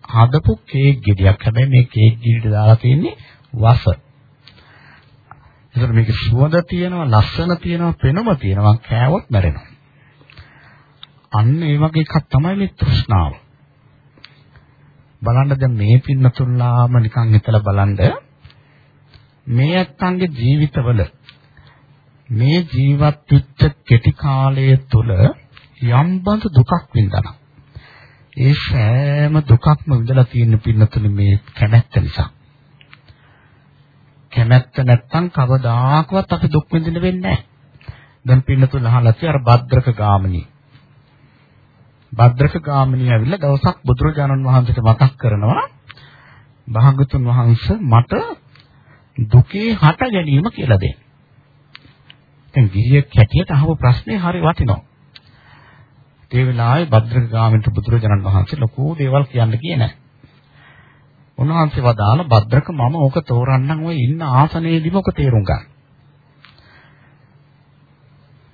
A: හදපු කේක් ගෙඩියක්. හැබැයි මේ කේක් ගෙඩියට දාලා තියෙන්නේ වස. ඒතර මේක සුවඳ තියෙනවා, ලස්සන තියෙනවා, පෙනුම තියෙනවා, කෑවොත් මැරෙනවා. අන්න ඒ වගේ එකක් තමයි මේ තෘෂ්ණාව. බලන්න දැන් මේ පින්නතුල්ලාම නිකන් හිතලා බලන්න මේ ඇත්තන්ගේ ජීවිතවල මේ ජීවත් වෙච්ච කෙටි කාලය තුළ යම් බඳු දුකක් විඳනවා. ඒ සෑම දුකක්ම විඳලා තියෙන පින්නතුනේ මේ කැමැත්ත නිසා. කැමැත්ත නැත්තම් කවදාකවත් අපි දුක් විඳින්න වෙන්නේ නැහැ. දැන් පින්නතුන් අහලා තියෙ අර භද්‍රක ගාමිනී. භද්‍රක ගාමිනී ඇවිල්ලා දවසක් බුදුරජාණන් වහන්සේට මතක් කරනවා භාගතුන් වහන්සේ මට දුකේ හට ගැනීම කියලා දෙන්න. දැන් ගිහියෙක් හැටියට අහපු ප්‍රශ්නේ හරි වටිනවා. ඒ වෙලාවේ භද්‍රක ගාමිනීට බුදුරජාණන් වහන්සේ ලොකු දේවල් කියන්න කියේ නැහැ. උන්වහන්සේ වදාළ භද්‍රක මම ඕක තෝරන්නම් ඔය ඉන්න ආසනයේදීම ඔක තේරුම් ගන්න.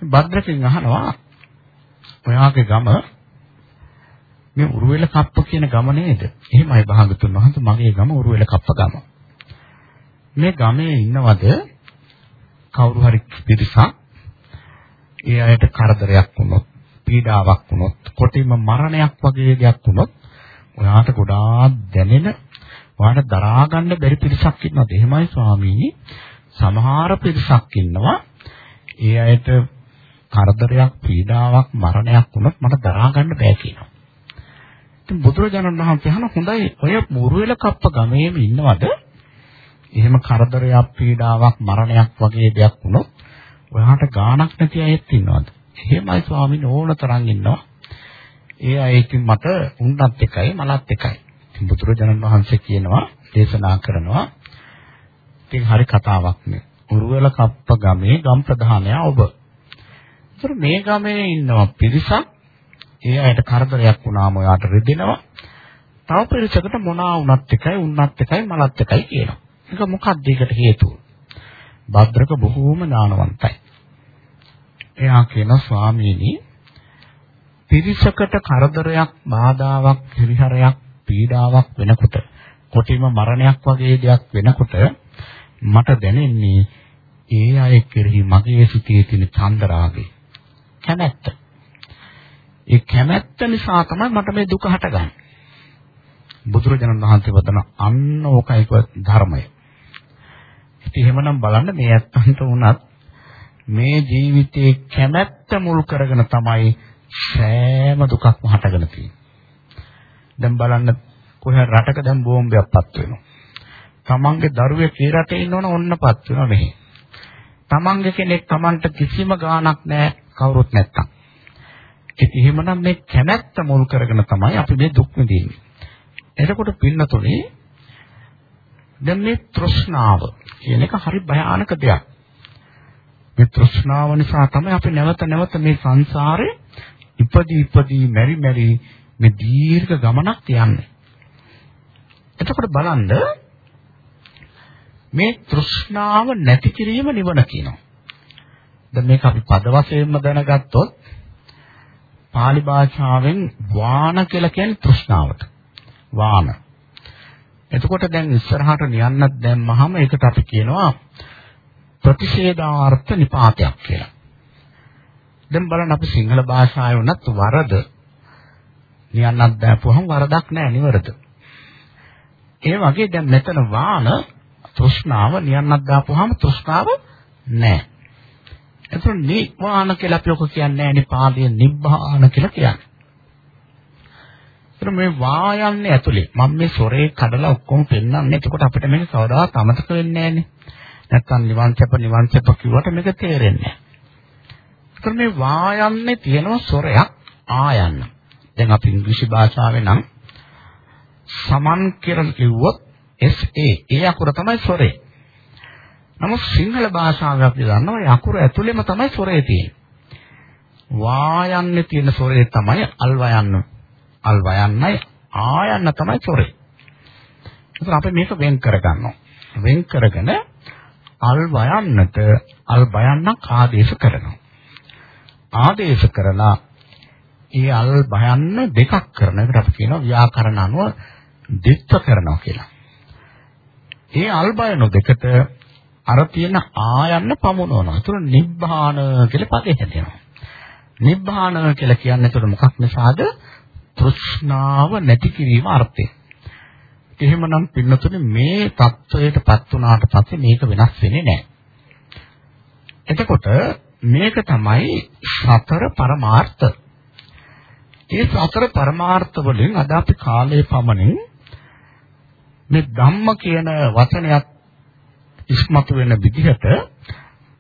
A: භද්‍රකෙන් අහනවා ඔයාගේ ගම මේ උරුවෙල කප්ප කියන ගම නේද? එහෙමයි භාගතුන් වහන්සේ මගේ ගම උරුවෙල කප්ප ගම. මේ ගමේ ඉන්නවද කවුරු හරි පිරිසක් ඒ අයට කරදරයක් වුණොත්, පීඩාවක් වුණොත්, කොටිම මරණයක් වගේ දෙයක් වුණොත් ඔයාට ගොඩාක් දැනෙන ඔයාට දරා ගන්න බැරි පිරිසක් ඉන්නවද? එහෙමයි ස්වාමීනි. සමහර පිරිසක් ඉන්නවා. ඒ අයට කරදරයක්, පීඩාවක්, මරණයක් වුණොත් මට දරා ගන්න බෑ කියනවා. ඉතින් බුදුරජාණන් වහන්සේ අහන හොඳයි ඔය මුරුවෙල කප්ප ගමේම ඉන්නවද? එහෙම කරදරයක්, පීඩාවක්, මරණයක් වගේ දෙයක් වුණොත් ඔයාට ගාණක් නැති අයෙත් ඉන්නවද? එහෙමයි ස්වාමීන් ඕන තරම් ඉන්නවා. ඒ අයකින් මට උන්නත් එකයි මලත් එකයි. ඉතින් බුදුරජාණන් වහන්සේ කියනවා දේශනා කරනවා ඉතින් හරි කතාවක් නේ. උරුවල කප්ප ගමේ ගම් ප්‍රධානයා ඔබ. ඒතර මේ ගමේ ඉන්නවා පිරිසක් ඒ අයට කරදරයක් වුණාම ඔයාට රිදෙනවා. තව පිරිසකට මොනවා වුණත් එකයි උන්නත් එකයි මලත් එකයි කියනවා. ඒක මොකක්ද ඒකට හේතුව? භද්‍රක බොහෝම ඥානවන්තයි. එයා කියන ස්වාමීනි පිරිසකට කරදරයක්, බාධාවක්, හිරිහරයක්, පීඩාවක් වෙනකොට කොටිම මරණයක් වගේ දෙයක් වෙනකොට මට දැනෙන්නේ ඒ අය කෙරෙහි මගේ සිතේ තියෙන චන්දරාගය කැමැත්ත. ඒ කැමැත්ත නිසා තමයි මට මේ දුක හටගන්නේ. බුදුරජාණන් වහන්සේ වදන අන්න ඕකයික ධර්මය. ඉතින් එහෙමනම් බලන්න මේ ඇත්තන්ට උනත් මේ ජීවිතයේ කැමැත්ත මුල් කරගෙන තමයි සෑම දුකක්ම හටගෙන තියෙන්නේ. දැන් බලන්න කොහේ රටක දැන් බෝම්බයක් පත් වෙනවා. තමන්ගේ දරුවෙක් ඒ රටේ ඉන්නවනම් ඔන්න පත් වෙනවා මෙහි. තමන්ගේ කෙනෙක් තමන්ට කිසිම ගාණක් නැහැ කවුරුත් නැත්තම්. ඒක එහෙමනම් මේ කැමැත්ත මුල් කරගෙන තමයි අපි මේ දුක් විඳින්නේ. එතකොට පින්නතුනේ දැන් මේ තෘෂ්ණාව කියන එක හරි භයානක දෙයක්. මේ තෘෂ්ණාව නිසා තමයි අපි නැවත නැවත මේ සංසාරේ ඉපදී ඉපදී මෙරි මෙරි මේ දීර්ඝ ගමනක් යන්නේ. එතකොට බලන්න මේ තෘෂ්ණාව නැති කිරීම නිවන කියනවා. දැන් මේක අපි පද වශයෙන්ම දැනගත්තොත් pāli භාෂාවෙන් වාන කියලා කියන්නේ තෘෂ්ණාවට. වාන. එතකොට දැන් ඉස්සරහට නියන්නත් දැම්මහම ඒකට අපි කියනවා ප්‍රතිෂේධාර්ථ නිපාතයක් කියලා. දැන් බලන්න අපි සිංහල භාෂාවේ වුණත් වරද නියන්නත් දැපුවහම වරදක් නැහැ නිවරද. ඒ වගේ දැන් මෙතන වාන තෘෂ්ණාව නියන්නත් දාපුවාම තෘෂ්ණාව නැහැ. එතකොට නිවාන කියලා අපි ඔක කියන්නේ නැහැ නේ පාදයේ නිබ්බාන කියලා කියන්නේ. එතකොට මේ වායන්නේ ඇතුලේ මම මේ සොරේ කඩලා ඔක්කොම පෙන්නන්නේ එතකොට අපිට මේක කවදාවත් අමතක වෙන්නේ නැහනේ. නැත්තම් නිවන් සැප නිවන් සැප කිව්වට මේක තේරෙන්නේ නැහැ. එතකොට මේ වායන්නේ තියෙනවා සොරයක් ආයන්න. දැන් අපි ඉංග්‍රීසි භාෂාවේ නම් සමන් කියලා කිව්වොත් SA ඒ අකුර තමයි ස්වරේ. නමුත් සිංහල භාෂාවේ අපි දන්නවා ඒ අකුර ඇතුළෙම තමයි ස්වරේ තියෙන්නේ. වායන්නේ තියෙන ස්වරේ තමයි අල් වයන්න. අල් වයන්නයි ආයන්න තමයි ස්වරේ. ඒත් අපි මේක වෙන් කරගන්නවා. වෙන් කරගෙන අල් වයන්නට අල් බයන්නක් ආදේශ කරනවා. ආදේශ කරලා ඒ අල් බයන්න දෙකක් කරන එකට අපි කියනවා ව්‍යාකරණ අනුව දෙත්ව කරනවා කියලා. ඒ අල්බයන දෙකට අර තියෙන ආයන්න පමුණවනවා. ඒතර නිබ්බාන කියලා පදේ හැදෙනවා. නිබ්බාන කියලා කියන්නේ ඒතර මොකක් නිසාද? තෘෂ්ණාව නැති කිරීම අර්ථය. එහෙමනම් පින්නතුනේ මේ தত্ত্বයටපත් වුණාට පස්සේ මේක වෙනස් වෙන්නේ නැහැ. එතකොට මේක තමයි සතර පරමාර්ථ. මේ සතර පරමාර්ථ වලින් අද අපි කාලයේ පමණින් මේ ධම්ම කියන වචනයත් ඉස්මතු වෙන විදිහට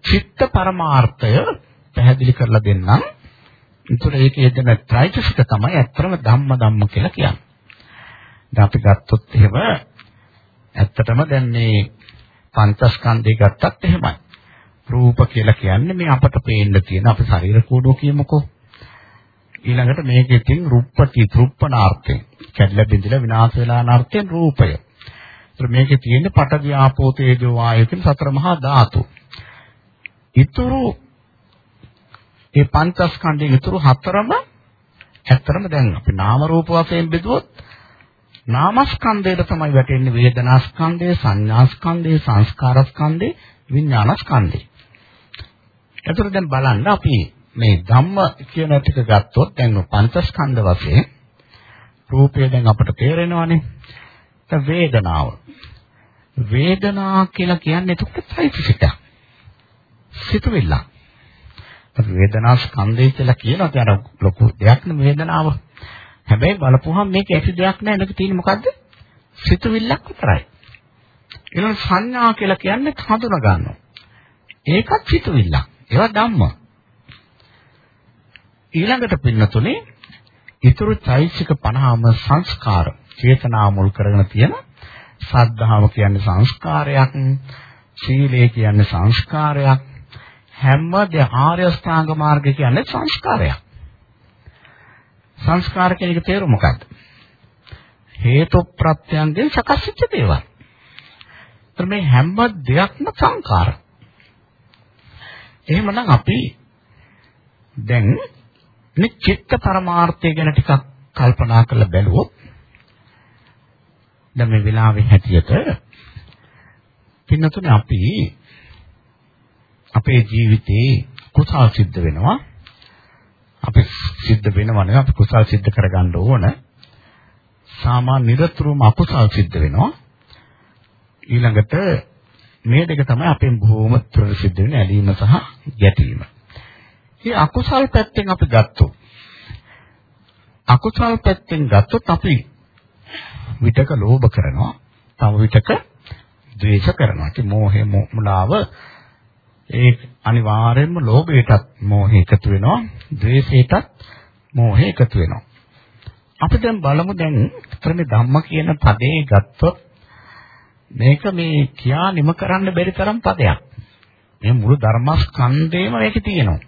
A: චිත්ත පරමාර්ථය පැහැදිලි කරලා දෙන්නම්. ඒතර ඒකේ දෙන ත්‍රිචික තමයි ඇත්තම ධම්ම ධම්ම කියලා කියන්නේ. දැන් අපි ගත්තොත් එහෙම ඇත්තටම දැන් මේ පංචස්කන්ධය ගත්තත් එහෙමයි. රූප කියලා කියන්නේ මේ අපට පේන්න තියෙන අපේ ශරීර කෝඩුව කියමුකෝ. ඊළඟට මේකෙන් රුප්පටි තෘප්පනාර්ථය. කැඩලා බිඳලා විනාශ වෙලා අනර්ථයෙන් රූපය. මේකේ තියෙන්නේ පඨවි ආපෝ තේජෝ වායෝ කියන සතර මහා ධාතු. ඊතුරු මේ පංචස්කන්ධයේ ඊතුරු හතරම ඇත්තරම දැන් අපි නාම රූප වශයෙන් බෙදුවොත් නාමස්කන්ධයට තමයි වැටෙන්නේ වේදනාස්කන්ධය, සංඥාස්කන්ධය, සංස්කාරස්කන්ධය, විඥානස්කන්ධය. එතකොට දැන් බලන්න අපි මේ ධම්ම කියන ටික ගත්තොත් දැන් පංචස්කන්ධ වශයෙන් රූපය දැන් අපට තේරෙනවානේ. වේදනාව. වේදනා කියලා කියන්නේ එතකොට চৈতසික. සිතුවිල්ල. වේදනා ස්කන්ධය කියලා කියනවා ඒ අර ලොකු දෙයක් නෙමෙයි වේදනාව. හැබැයි බලපුවහම මේක ඇති දෙයක් නෑ මේක තියෙන්නේ මොකද්ද? සිතුවිල්ලක් විතරයි. ඊළඟ සංඥා කියලා කියන්නේ හඳුනා ගන්නවා. ඒකත් සිතුවිල්ලක්. ඒවා ධම්ම. ඊළඟට පින්නතුනේ ඊතුරු චෛසික 50ම සංස්කාර චේතනා මුල් කරගෙන තියෙන සද්ධාව කියන්නේ සංස්කාරයක් සීලය කියන්නේ සංස්කාරයක් හැම ආර්ය අෂ්ටාංග මාර්ගය කියන්නේ සංස්කාරයක්. සංස්කාර කියන එක තේරුම මොකක්ද? හේතු ප්‍රත්‍යයන්ගෙන් සකස් වෙච්ච දේවල්. මේ හැම දෙයක්ම සංකාර එහෙමනම් අපි දැන් මේ චිත්ත පරමාර්ථය ගැන ටිකක් කල්පනා කරලා බැලුවොත් දැන් මේ වෙලාවේ හැටියට පින්නතුනේ අපි අපේ ජීවිතේ කුසල් සිද්ධ වෙනවා. අපි සිද්ධ වෙනවා නේ අපි කුසල් සිද්ධ කරගන්න ඕන. සාමාන්‍ය නිරතුරුවම අකුසල් සිද්ධ වෙනවා. ඊළඟට මේ දෙක තමයි අපෙන් බොහෝම ප්‍රසිද්ධ වෙන ඇලීම සහ ගැටීම. මේ අකුසල් පැත්තෙන් අපි ගත්තොත් අකුසල් පැත්තෙන් ගත්තොත් අපි විතක ලෝභ කරනවා, තව විතක ද්වේෂ කරනවා. ඒ මෝහය මුලාව ඒ අනිවාර්යයෙන්ම ලෝභයටත් මෝහය එකතු වෙනවා, ද්වේෂයටත් මෝහය එකතු වෙනවා. අපි දැන් බලමු දැන් ත්‍රිමේ ධම්ම කියන පදේ ගත්තොත් මේක මේ කියා නිම කරන්න බැරි තරම් පදයක්. මේ මුළු ධර්මස්කන්ධේම මේකේ තියෙනවා.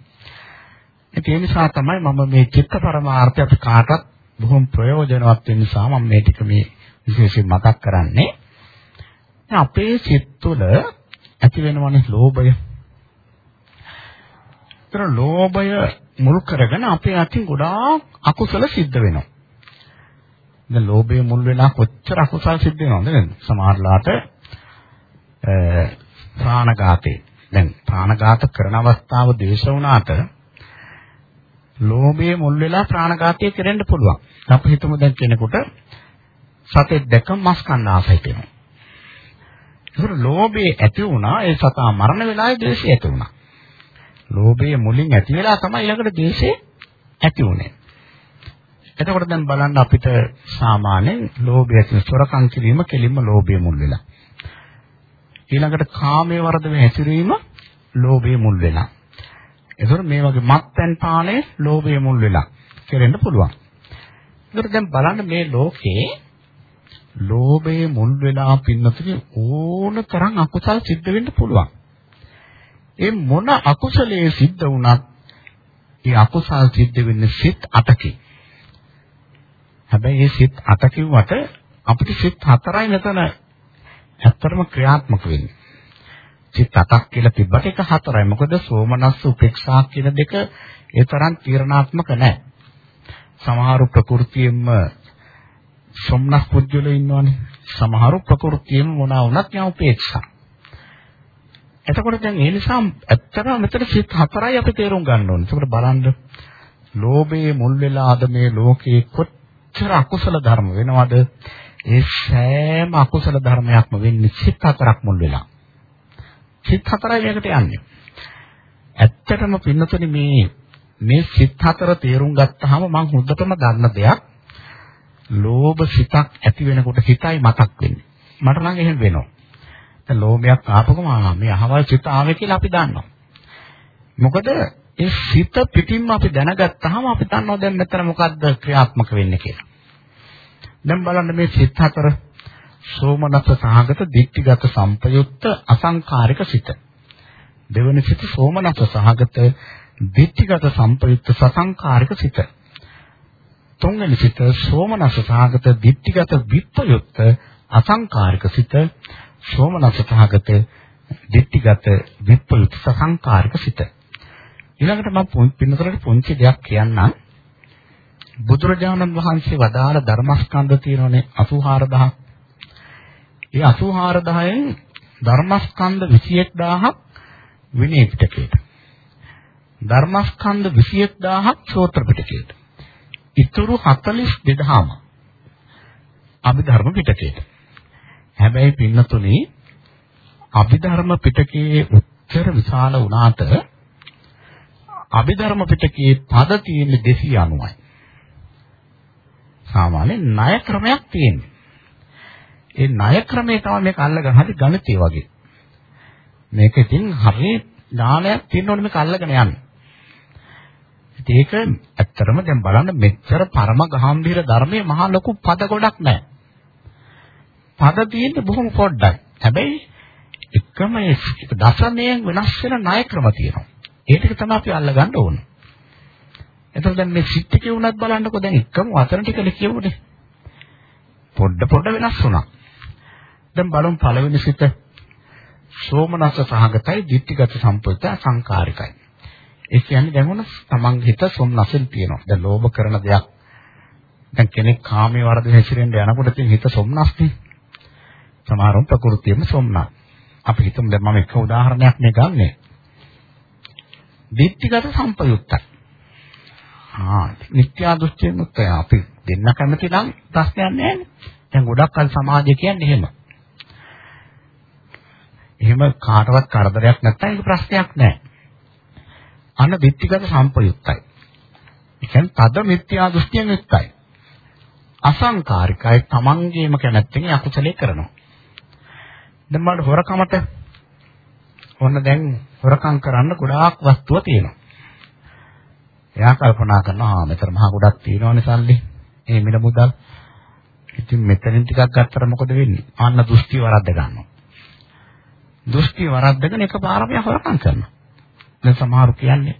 A: ඒ නිසා තමයි මම මේ චිත්ත පරමාර්ථය අපි කාටත් බොහොම ප්‍රයෝජනවත් වෙන නිසා මම මේ ටික මේ විශේෂයෙන් මතක් කරන්නේ. අපේ සිත් තුළ ඇති වෙනවනේ ලෝභය. ඒතර ලෝභය මුල් කරගෙන අපේ අතින් ගොඩාක් අකුසල සිද්ධ වෙනවා. දැන් ලෝභය මුල් වෙලා කොච්චර අකුසල් සිද්ධ වෙනවද නේද? සමහරලාට ප්‍රාණඝාතේ. දැන් ප්‍රාණඝාත කරන අවස්ථාව දේශ වුණාට ලෝභය මුල් වෙලා ප්‍රාණඝාතය කෙරෙන්න පුළුවන්. අපි හිතමු දැන් කෙනෙකුට සතෙක් දැක්ක මස් කන්න ආසයි කියනවා. ඒතර ලෝභය ඇති වුණා ඒ සතා මරණ වෙලාවේ ද්වේෂය ඇති වුණා. ලෝභය මුලින් ඇති වෙලා තමයි ඊළඟට ද්වේෂය ඇති වුනේ. එතකොට දැන් බලන්න අපිට සාමාන්‍යයෙන් ලෝභය ඇති සොරකම් කිරීම කෙලින්ම ලෝභය මුල් වෙලා. ඊළඟට කාමයේ වර්ධව හැසිරීම ලෝභය මුල් වෙලා. ඒතකොට මේ වගේ මත්පැන් පානය ලෝභය මුල් වෙලා කෙරෙන්න පුළුවන්. ඒතකොට දැන් බලන්න මේ ලෝකේ ලෝභයේ මුල් වෙලා පින්නතුනේ ඕන තරම් අකුසල් සිද්ධ වෙන්න පුළුවන්. ඒ මොන අකුසලයේ සිද්ධ වුණත් ඒ අකුසල් සිද්ධ වෙන්නේ සිත් අටකේ. හැබැයි මේ සිත් අට කිව්වට අපිට සිත් හතරයි මෙතන ඇත්තටම ක්‍රියාත්මක වෙන්නේ. සිත් අටක් කියලා තිබ්බට ඒක හතරයි. මොකද සෝමනස්ස උපේක්ෂා කියන දෙක ඒ තරම් තීරණාත්මක නැහැ. සමහරු ප්‍රകൃතියෙන්ම සොම්නස් පුජ්‍යල ඉන්නවනේ. සමහරු ප්‍රകൃතියෙම මොනවා වුණත් යා උපේක්ෂා. එතකොට දැන් ඒ නිසා ඇත්තටම මෙතන සිත් හතරයි අපි තේරුම් ගන්න ඕනේ. ඒකට බලන්න ලෝභයේ මුල් වෙලා අද මේ ලෝකේ කොත් කොච්චර අකුසල ධර්ම වෙනවද? ඒ සෑම අකුසල ධර්මයක්ම වෙන්නේ සිත් හතරක් මුල් වෙලා. සිත් හතරයි මේකට යන්නේ. ඇත්තටම පින්නතුනි මේ මේ සිත් හතර තේරුම් ගත්තාම මම හොඳටම දන්න දෙයක් ලෝභ සිතක් ඇති වෙනකොට හිතයි මතක් වෙන්නේ. මට නම් එහෙම වෙනවා. දැන් ලෝභයක් ආපුවම මේ අහවල් සිත ආවේ කියලා අපි දන්නවා. මොකද ඒ සිත පිටින්ම අපි දැනගත්තාම අපි දන්නවා දැන් මෙතන මොකද්ද ක්‍රියාත්මක වෙන්නේ කියලා. දැන් බලන්න මේ සිත හතර සෝමනස්ස සහගත දික්ටිගත සම්පයුක්ත අසංකාරික සිත. දෙවන සිත සෝමනස්ස සහගත දික්ටිගත සම්පයුක්ත සසංකාරික සිත. තුන්වෙනි සිත සෝමනස්ස සහගත දික්ටිගත විප්පයුක්ත අසංකාරික සිත. සෝමනස්ස සහගත දික්ටිගත විප්පයුක්ත සසංකාරික සිත. ඊළඟට මම පින්නතරට පුංචි දෙයක් කියන්නම්. බුදුරජාණන් වහන්සේ වදාළ ධර්මස්කන්ධ තියෙනනේ 84000ක්. ඒ 84000න් ධර්මස්කන්ධ 21000ක් විනය පිටකයට. ධර්මස්කන්ධ 21000ක් සූත්‍ර පිටකයට. ඉතුරු 42000ම අභිධර්ම පිටකයට. හැබැයි පින්නතුනේ අභිධර්ම පිටකයේ උත්තර විශාල වුණාට අභිධර්ම පිටකයේ පද තියෙන්නේ 290යි. සාමාන්‍ය ණය ක්‍රමයක් තියෙනවා. ඒ ණය ක්‍රමය තමයි මේක අල්ලගෙන හරි ගණිතය වගේ. මේක ඉතින් හරි ඥානයක් තියෙනවනේ මේක අල්ලගෙන යන්න. ඒක ඇත්තටම දැන් බලන්න මෙච්චර පරම ගාම්භීර ධර්මයේ මහා ලොකු පද ගොඩක් නැහැ. පද තියෙන්නේ බොහොම පොඩ්ඩයි. හැබැයි එකම දසනයෙන් වෙනස් වෙන ණය ක්‍රම තියෙනවා. ඒ ටික තමයි අපි අල්ලගන්න ඕන. එතකොට දැන් මේ සිත් ටිකේ උනත් බලන්නකෝ දැන් එකම වචන ටිකනේ කියවුනේ. පොඩ පොඩ වෙනස් වුණා. දැන් බලමු පළවෙනි සිත සෝමනස්ස සහගතයි, ditthිගත සම්පූර්ණ සංකාරිකයි. ඒ කියන්නේ දැන් උන තමන්ගේ හිත සොම්නසෙන් තියෙනවා. දැන් ලෝභ කරන දෙයක්. දැන් කෙනෙක් කාමයේ වර්ධ හැසිරෙන්න යනකොට තියෙන හිත සොම්නස්නේ. සමහරුන් ප්‍රകൃතියෙම සොම්නස්. අපි හිතමු දැන් මම එක උදාහරණයක් මේ ගන්නෙ. ditthිගත සම්පයුක්තයි. ආ මිත්‍යා දෘෂ්ටියෙන් උත්තර අපි දෙන්න කැමති නම් ප්‍රශ්නයක් නැහැ දැන් ගොඩක් අය සමාජය කියන්නේ එහෙම. එහෙම කාටවත් කරදරයක් නැත්නම් ඒක ප්‍රශ්නයක් නැහැ. අන්න ditthිගත සම්පයුක්තයි. ඒ කියන්නේ තද මිත්‍යා දෘෂ්ටියෙන් යුක්තයි. අසංකාරිකයි තමන්ගේම කැමැත්තෙන් අකුසලයේ කරනවා. දැන් බලන්න හොරකමට ඔන්න දැන් හොරකම් කරන්න ගොඩාක් වස්තුව තියෙනවා. එයා කල්පනා කරනවා ආ මෙතන මහා ගොඩක් තියෙනවනේ සල්ලි. ඒ මිල මුදල්. ඉතින් මෙතනින් ටිකක් ගත්තට මොකද වෙන්නේ? ආන්න දෘෂ්ටි වරද්ද ගන්නවා. දෘෂ්ටි වරද්දගෙන එකපාරම හොරකම් කරනවා. දැන් සමහරු කියන්නේ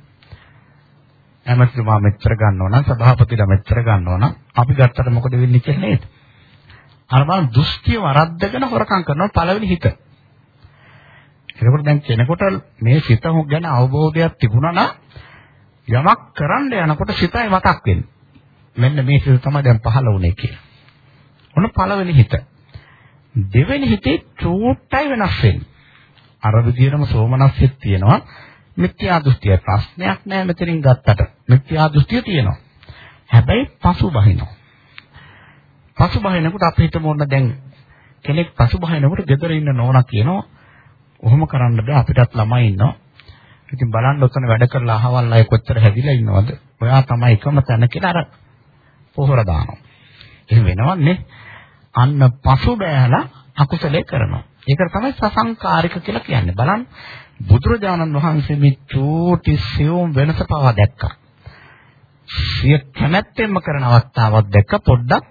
A: ඇමතිතුමා මෙච්චර ගන්නව නම් සභාපතිලා මෙච්චර ගන්නව නම් අපි ගත්තට මොකද වෙන්නේ කියලා නේද? අර බලන්න දෘෂ්ටි වරද්දගෙන හොරකම් කරනවා පළවෙනි හිත. එතකොට දැන් කෙනෙකුට මේ සිත ගැන අවබෝධයක් තිබුණා නම් යමක් කරන්න යනකොට සිතයි මතක් වෙන්නේ. මෙන්න මේ සිත තමයි දැන් පහළ වුනේ කියලා. ඔන්න පළවෙනි හිත. දෙවෙනි හිතේ චූට්ටයි වෙනස් වෙන්නේ. අර විදිහටම සෝමනස්සිය තියෙනවා. මිත්‍යා දෘෂ්ටිය ප්‍රශ්නයක් නෑ මෙතනින් ගත්තට. මිත්‍යා දෘෂ්ටිය තියෙනවා. හැබැයි පසු බහිනවා. පසු බහිනකොට අපි හිතමු ඕන දැන් කෙනෙක් පසු බහිනකොට ගෙදර ඉන්න නෝනා කියනවා ඔහොම කරන්න බෑ අපිටත් ළමයි ඉන්නවා. ඉතින් බලන්න ඔතන වැඩ කරලා අහවල් අය කොච්චර හැදිලා ඉන්නවද? ඔයා තමයි එකම තැන කියලා අර පොහොර දානවා. එහෙම වෙනවන්නේ. අන්න පසු බෑලා අකුසලේ කරනවා. ඒකට තමයි සසංකාරික කියලා කියන්නේ. බලන්න බුදුරජාණන් වහන්සේ මේ චෝටි සියුම් වෙනස පවා දැක්කා. සිය කැමැත්තෙන්ම කරන අවස්ථාවක් දැක්ක පොඩ්ඩක්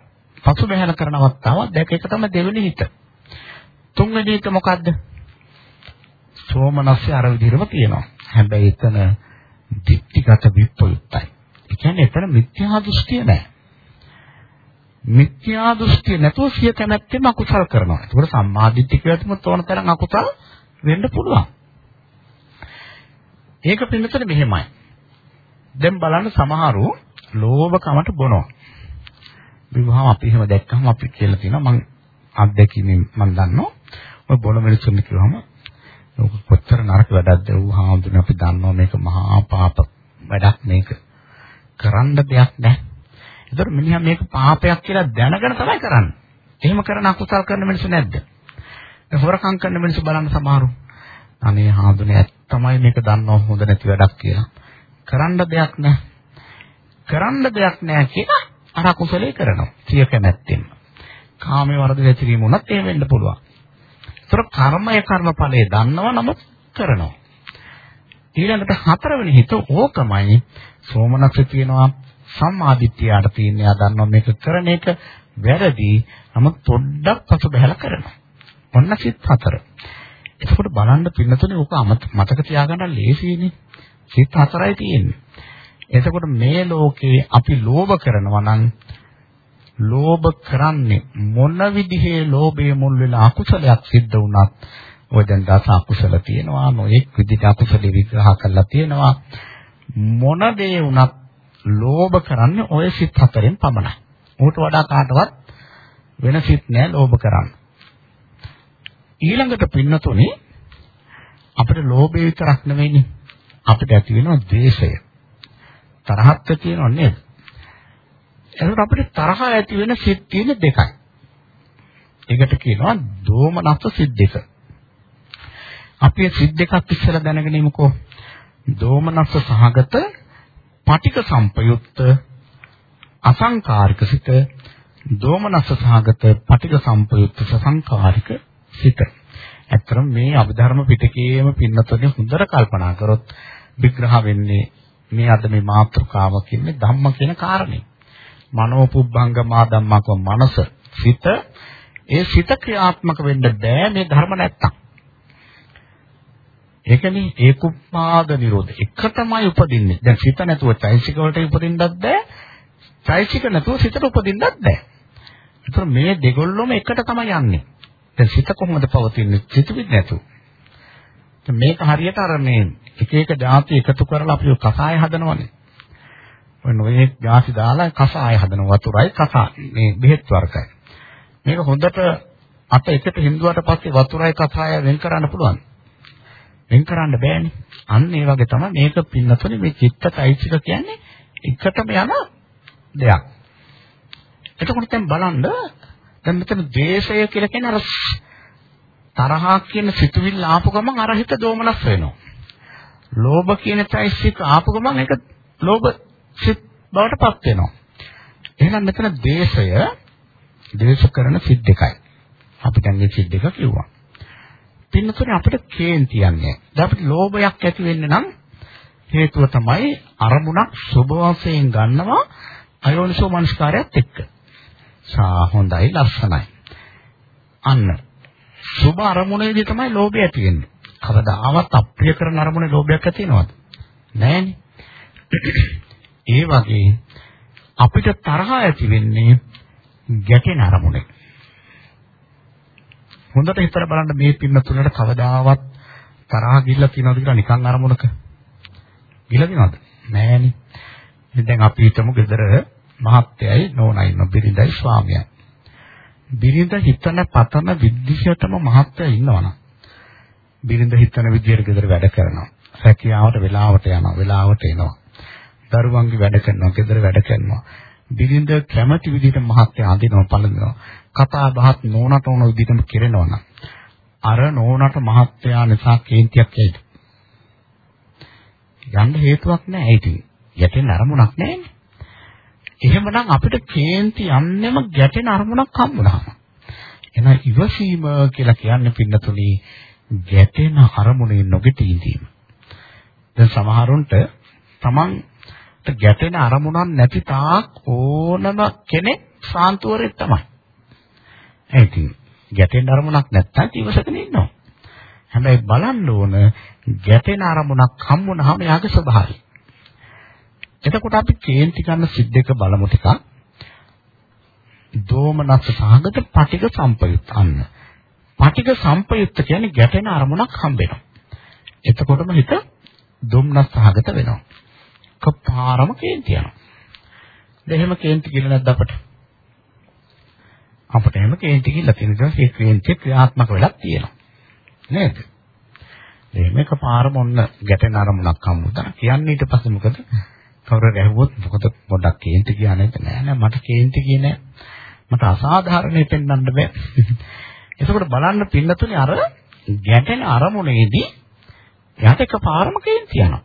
A: පසු බහැලා කරන අවස්ථාවක් දැක්ක ඒක තමයි දෙවෙනි හිත. තුන්වෙනි හිත මොකද්ද? සෝමනස්ස අර විදිහටම කියනවා. හැබැයි එතන දික්ටිගත විප්‍රයුක්තයි. ඒ කියන්නේ එතන මිත්‍යා දෘෂ්ටිය නෑ. මිත්‍යා දෘෂ්ටිය නැතුව සිය කැමැත්තෙන් අකුසල් කරනවා. ඒකෝර සම්මාදිට්ඨිය කියලාම තෝරන තරම් අකුසල් වෙන්න පුළුවන්. ඒක පින්නතර මෙහෙමයි. දැන් බලන්න සමහරු ලෝභකමට බොනවා. විවාහම අපි එහෙම දැක්කම අපි කියලා තියෙනවා මං අත්දැකීමෙන් මං දන්නවා. ඔය බොන මිනිස්සුන් කිව්වම ඔක කොච්චර නරක වැඩක්ද ඌ හාමුදුරනේ අපි දන්නවා මේක මහා පාප වැඩක් මේක කරන්න දෙයක් නැහැ. ඒතර මිනිහා මේක පාපයක් කියලා දැනගෙන තමයි කරන්නේ. එහෙම කරන අකුසල් කරන මිනිස්සු නැද්ද? ඒ හොරකම් කරන මිනිස්සු බලන්න සමහරු. අනේ හාමුදුරනේ ඇත්තමයි මේක දන්නව හොඳ නැති වැඩක් කියලා. කරන්න දෙයක් නැහැ. කරන්න දෙයක් නැහැ කියලා අර අකුසලේ කරනවා. සිය කැමැත්තෙන්. කාමයේ වරද වැතිරීම උනත් එහෙම වෙන්න පුළුවන්. ඒතර කර්මය කර්මඵලයේ දන්නව නමුත් කරනවා. ඊළඟට හතරවෙනි හිත ඕකමයි සෝමනක්ෂ කියනවා සම්මාදිට්ඨියට තියෙන යා දන්නවා මේක කරන එක වැරදි නමුත් පොඩ්ඩක් පසු බහැලා කරනවා. ඔන්න සිත් හතර. එතකොට බලන්න පින්නතුනේ ඕක මතක තියාගන්න ලේසියිනේ. සිත් හතරයි තියෙන්නේ. එතකොට මේ ලෝකේ අපි ලෝභ කරනවා නම් ලෝභ කරන්නේ මොන විදිහේ ලෝභයේ මුල් වෙලා අකුසලයක් සිද්ධ වුණත් ඔය දැන් දස අකුසල තියෙනවා නොඑක් විදිහට අකුසල විග්‍රහ කරලා තියෙනවා මොන දේ වුණත් ලෝභ කරන්නේ ඔය සිත් හතරෙන් පමණයි. ඌට වඩා කාටවත් වෙන සිත් නෑ ලෝභ කරන්න. ඊළඟට පින්නතුනේ අපිට ලෝභය විතරක් නෙවෙයිනේ අපිට ඇති වෙනවා ද්වේෂය. තරහත් තියෙනව නේද? එතකොට අපිට තරහ ඇති වෙන සිත් තියෙන දෙකයි. ඒකට කියනවා දෝමනස්ස සිත් දෙක. අපි සිත් දෙකක් ඉස්සෙල්ලා දැනගෙන ඉමුකෝ. දෝමනස්ස සහගත පටික සම්පයුක්ත අසංකාරික සිත දෝමනස්ස සහගත පටික සම්පයුක්ත සසංකාරික සිත. ඇත්තටම මේ අභිධර්ම පිටකයේම පින්නතොනේ හොඳට කල්පනා කරොත් විග්‍රහ වෙන්නේ මේ අද මේ මාතෘකාව කියන්නේ ධම්ම කියන කාරණේ. මනෝපුබ්බංගමා ධම්මක මනස සිත ඒ සිත ක්‍රියාත්මක වෙන්න බෑ මේ ධර්ම නැත්තම්. ඒකනේ ඒකුප්පාද නිරෝධ. එක තමයි උපදින්නේ. දැන් සිත නැතුව චෛසික වලට උපදින්නත් බෑ. චෛසික නැතුව සිතට උපදින්නත් බෑ. ඒතර මේ දෙගොල්ලොම එකට තමයි යන්නේ. දැන් සිත කොහොමද පවතින්නේ? සිතුවිලි නැතුව. මේක හරියට අර මේ එක එක જાති එකතු කරලා අපි කසාය හදනවනේ. ඔය නොයේ જાති දාලා කසාය හදන වතුරයි කසා මේ බෙහෙත් වර්ගයි. මේක හොඳට අත එකට හින්දුවට පස්සේ වතුරයි කසාය වෙන් කරන්න පුළුවන්. වෙන් කරන්න බෑනේ. අන්න ඒ වගේ තමයි මේක පින්නතුනේ මේ චිත්තයිචික කියන්නේ එකටම යන දෙයක්. එතකොට දැන් බලන්න දැන් මෙතන ද්වේෂය කියලා කියන්නේ අර තරහා කියන සිතුවිල්ල ආපු ගමන් අර හිත දෝමනස් වෙනවා. ලෝභ කියන චෛසික ආපු ගමන් ඒක ලෝභ සිත් බවට පත් වෙනවා. එහෙනම් මෙතන ද්වේෂය ද්වේෂ කරන සිත් දෙකයි. අපි දැන් මේ සිත් දෙක කිව්වා. පින්නතුනේ අපිට කේන්ති යන්නේ. දැන් අපිට ලෝභයක් ඇති වෙන්න නම් හේතුව තමයි අරමුණක් සුභ වශයෙන් ගන්නවා අයෝනිසෝ මනස්කාරයත් එක්ක. සා හොඳයි ලස්සනයි. අන්න සුභ අරමුණේදී තමයි ලෝභය ඇති වෙන්නේ. කවදාවත් අප්‍රිය කරන අරමුණේ ලෝභයක් ඇති වෙනවද? නැහැනේ. ඒ වගේ අපිට තරහ ඇති වෙන්නේ ගැටෙන අරමුණේ. හොඳට හිතලා බලන්න මේ පින්න තුනට කවදාවත් තරහ ගිල්ල තියනවද කියලා නිකන් අරමුණක. ගිල්ල තියනවද? නැහැනේ. දැන් අපි හිතමු ගෙදර මහත්යයි නෝනයි ඉන්න බිරිඳයි ස්වාමියා. බිරිඳ හිතන පතන විදිහටම මහත්ය ඉන්නවනම් බිරිඳ හිතන විදිහට ගෙදර වැඩ කරනවා. රැකියාවට වෙලාවට යනවා, වෙලාවට එනවා. දරුවන්ගේ වැඩ කරනවා, ගෙදර වැඩ කරනවා. බිරිඳ කැමති විදිහට මහත්ය අඳිනවා, පළඳිනවා. කතා බහත් නෝනට ඕන විදිහටම කෙරෙනවා නම් අර නෝනට මහත්යා නිසා කේන්තියක් ඇයිද? යන්න හේතුවක් නැහැ ඉතින්. යටින් අරමුණක් නැහැනේ. එහෙමනම් අපිට කේන්ති යන්නෙම ගැටෙන අරමුණක් හම්බුනහම. එහෙනම් ඉවසීම කියලා කියන්නේ පින්නතුනි ගැටෙන අරමුණේ නොගෙටී ඉඳීම. දැන් සමහරුන්ට තමන්ට ගැටෙන අරමුණක් නැති තාක් ඕනම කෙනෙක් සාන්තුවරෙක් තමයි. ඒ ඉතින් ගැටෙන අරමුණක් නැත්තම් ඉවසගෙන ඉන්නවා. හැබැයි බලන්න ඕන ගැටෙන අරමුණක් හම්බුනහම යාගේ ස්වභාවය. එතකොට අපි කේන්ති ගන්න සිද්දක බලමු ටිකක්. දෝමනස්ස සහගත පටික සම්පයුත් අන්න. පටික සම්පයුත් කියන්නේ ගැටෙන අරමුණක් හම්බෙනවා. එතකොටම හිත දුම්නස් සහගත වෙනවා. කපාරම කේන්ති යනවා. දැන් එහෙම කේන්ති කියලා නැද්ද අපට? අපට එහෙම කේන්ති කියලා තියෙන නිසා ඒ කේන්ති ක්‍රියාත්මක වෙලා තියෙනවා. නේද? එහෙම එකපාරම ඔන්න ගැටෙන අරමුණක් හම්බුනා. කියන්නේ ඊට පස්සේ මොකද? කවුරු ගැහුවොත් මොකද පොඩ්ඩක් කේන්ති කියන්නේ නෑ නෑ මට කේන්ති කියන්නේ මට අසාධාරණේ පෙන්වන්න බෑ. එතකොට බලන්න පින්නතුනේ අර ගැටෙන අරමුණේදී යට එකපාරම කේන්ති යනවා.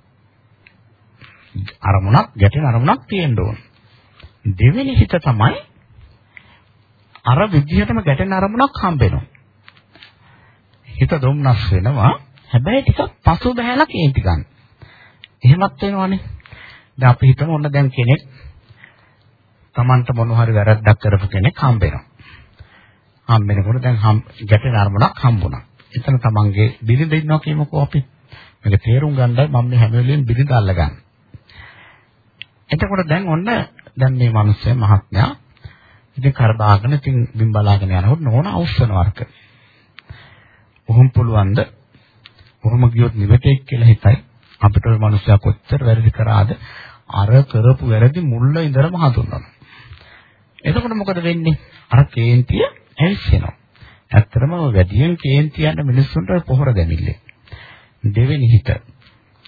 A: අරමුණක් ගැටෙන අරමුණක් තියෙන්න ඕන. දෙවෙනි හිත තමයි අර විදිහටම ගැටෙන අරමුණක් හම්බෙනවා. හිත දුම්නස් වෙනවා. හැබැයි ටිකක් පසු බහැලා කේන්ති ගන්න. එහෙමත් වෙනවනේ. දැන් අපි හිතමු ඔන්න දැන් කෙනෙක් Tamanට මොන හරි වැරද්දක් කරපු කෙනෙක් හම්බෙනවා. හම්බෙනකොට දැන් ගැටෙන අරමුණක් හම්බුණා. එතන Tamanගේ බිරිඳ ඉන්නවා කියමුකෝ අපි. මේක තේරුම් ගන්නයි මම මේ හැම වෙලෙම බිරිඳ අල්ලගන්නේ. එතකොට දැන් ඔන්න දැන් මේ මිනිස්සු මහත්මයා ඉතින් කරබාගෙන ඉතින් බිම් බලාගෙන යනකොට නෝන අවශ්‍යන වර්ග. කොහොම පුළුවන්ද? කොහොම ගියොත් නිවටෙක් කියලා හිතයි. අපිට ওই මිනිස්සයා කොච්චර වැරදි කරාද අර කරපු වැරදි මුල්ල ඉඳලම හඳුන්වනවා. එතකොට මොකද වෙන්නේ? අර කේන්තිය ඇවිස්සෙනවා. ඇත්තටම වැඩියෙන් කේන්ති යන මිනිස්සුන්ට පොහොර දෙමිල්ලේ. දෙවෙනි හිත.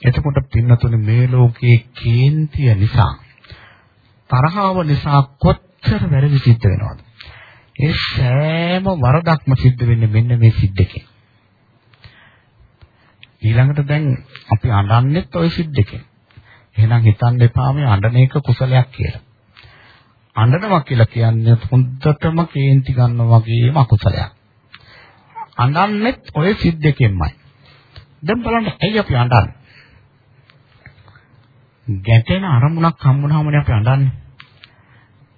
A: එතකොට පින්නතුනේ මේ ලෝකයේ කේන්තිය නිසා තරහව නිසා කොච්චර වැරදි සිද්ධ වෙනවද? ඒ සෑම වරදක්ම සිද්ධ වෙන්නේ මෙන්න මේ සිද්දකේ. ඊළඟට දැන් අපි අඬන්නෙත් ওই සිද්දකේ. එහෙනම් හිතන්න එපා මේ අඬන එක කුසලයක් කියලා. අඬනවා කියලා කියන්නේ හොඳටම කේන්ති ගන්නවා වගේම අකුසලයක්. අඬන්නෙත් ওই සිද්දකෙන්මයි. දැන් බලන්න ඇයි අපි අඬන්නේ? ගැටෙන අරමුණක් හම්බුනහමනේ අපි අඬන්නේ.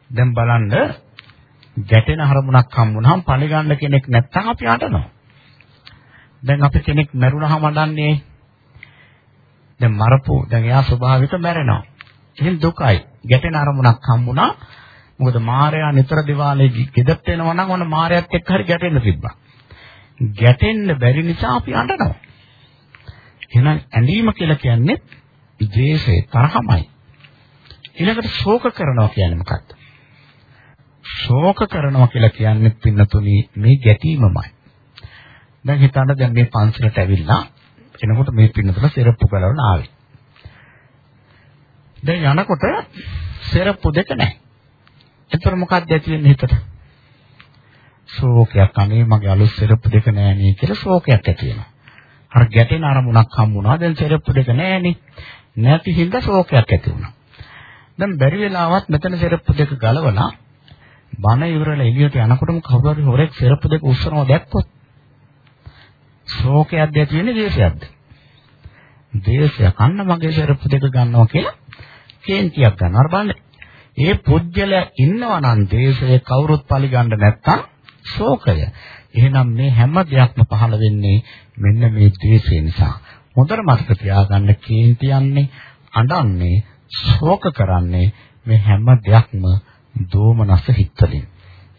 A: දැන් බලන්න ගැටෙන අරමුණක් හම්බුනහම පරිගන්න කෙනෙක් නැත්තම් අපි අඬනවා. දැන් අපි කෙනෙක් මැරුණාම අඬන්නේ. දැන් මරපු දැන් එයා ස්වභාවික මැරෙනවා. එහෙනම් දුකයි. ගැටෙන අරමුණක් හම්බුණා. මොකද මායя නිතර දිවාලේ ගෙදත් වෙනවා නම් ඔන්න මායයත් එක්ක හරි ගැටෙන්න තිබ්බා. ගැටෙන්න බැරි නිසා අපි අඬනවා. එහෙනම් ඇඬීම කියලා කියන්නේ ද්වේෂය තරහමයි. ඊළඟට ශෝක කරනවා කියන්නේ මොකක්ද? ශෝක කරනවා කියලා කියන්නේ පින්නතුනි මේ ගැටීමමයි. දැන් හිතන්න දැන් මේ පන්සලට ඇවිල්ලා එනකොට මේ පින්නතල සෙරප්පු කරවන ආවේ. දැන් යනකොට සෙරප්පු දෙක නැහැ. එතකොට මොකක්ද ඇති වෙන්නේ හිතට? ශෝකයක් අනේ මගේ අලුත් සෙරප්පු දෙක නැහැ නේ කියලා ශෝකයක් ඇති වෙනවා. අර ගැටෙන අරමුණක් හම්බුණා දැන් සෙරප්පු දෙක නැහැ නේ. නැති හින්දා ශෝකයක් ඇති වුණා. දැන් බැරි වෙලාවත් මෙතන සෙරප්පු දෙක ගලවලා බණ ඉවරලා එළියට යනකොටම කවුරු හරි හොරෙක් සෙරප්පු දෙක උස්සනවා දැක්කොත් ශෝකයක්ද ඇති වෙන්නේ දේශයක්ද? දේශයක්. අන්න මගේ සරප්පු දෙක ගන්නවා කියලා කේන්තියක් ගන්නවා. අර බලන්න. ඒ පුජ්‍යල ඉන්නවා නම් දේශයේ කවුරුත් පරිගන්න නැත්තම් ශෝකය. එහෙනම් මේ හැම දෙයක්ම පහළ වෙන්නේ මෙන්න මේ ද්වේෂය නිසා. හොඳට මතක තියාගන්න කේන්තියන්නේ, අඬන්නේ, ශෝක කරන්නේ මේ හැම දෙයක්ම දෝමනස හිතලින්.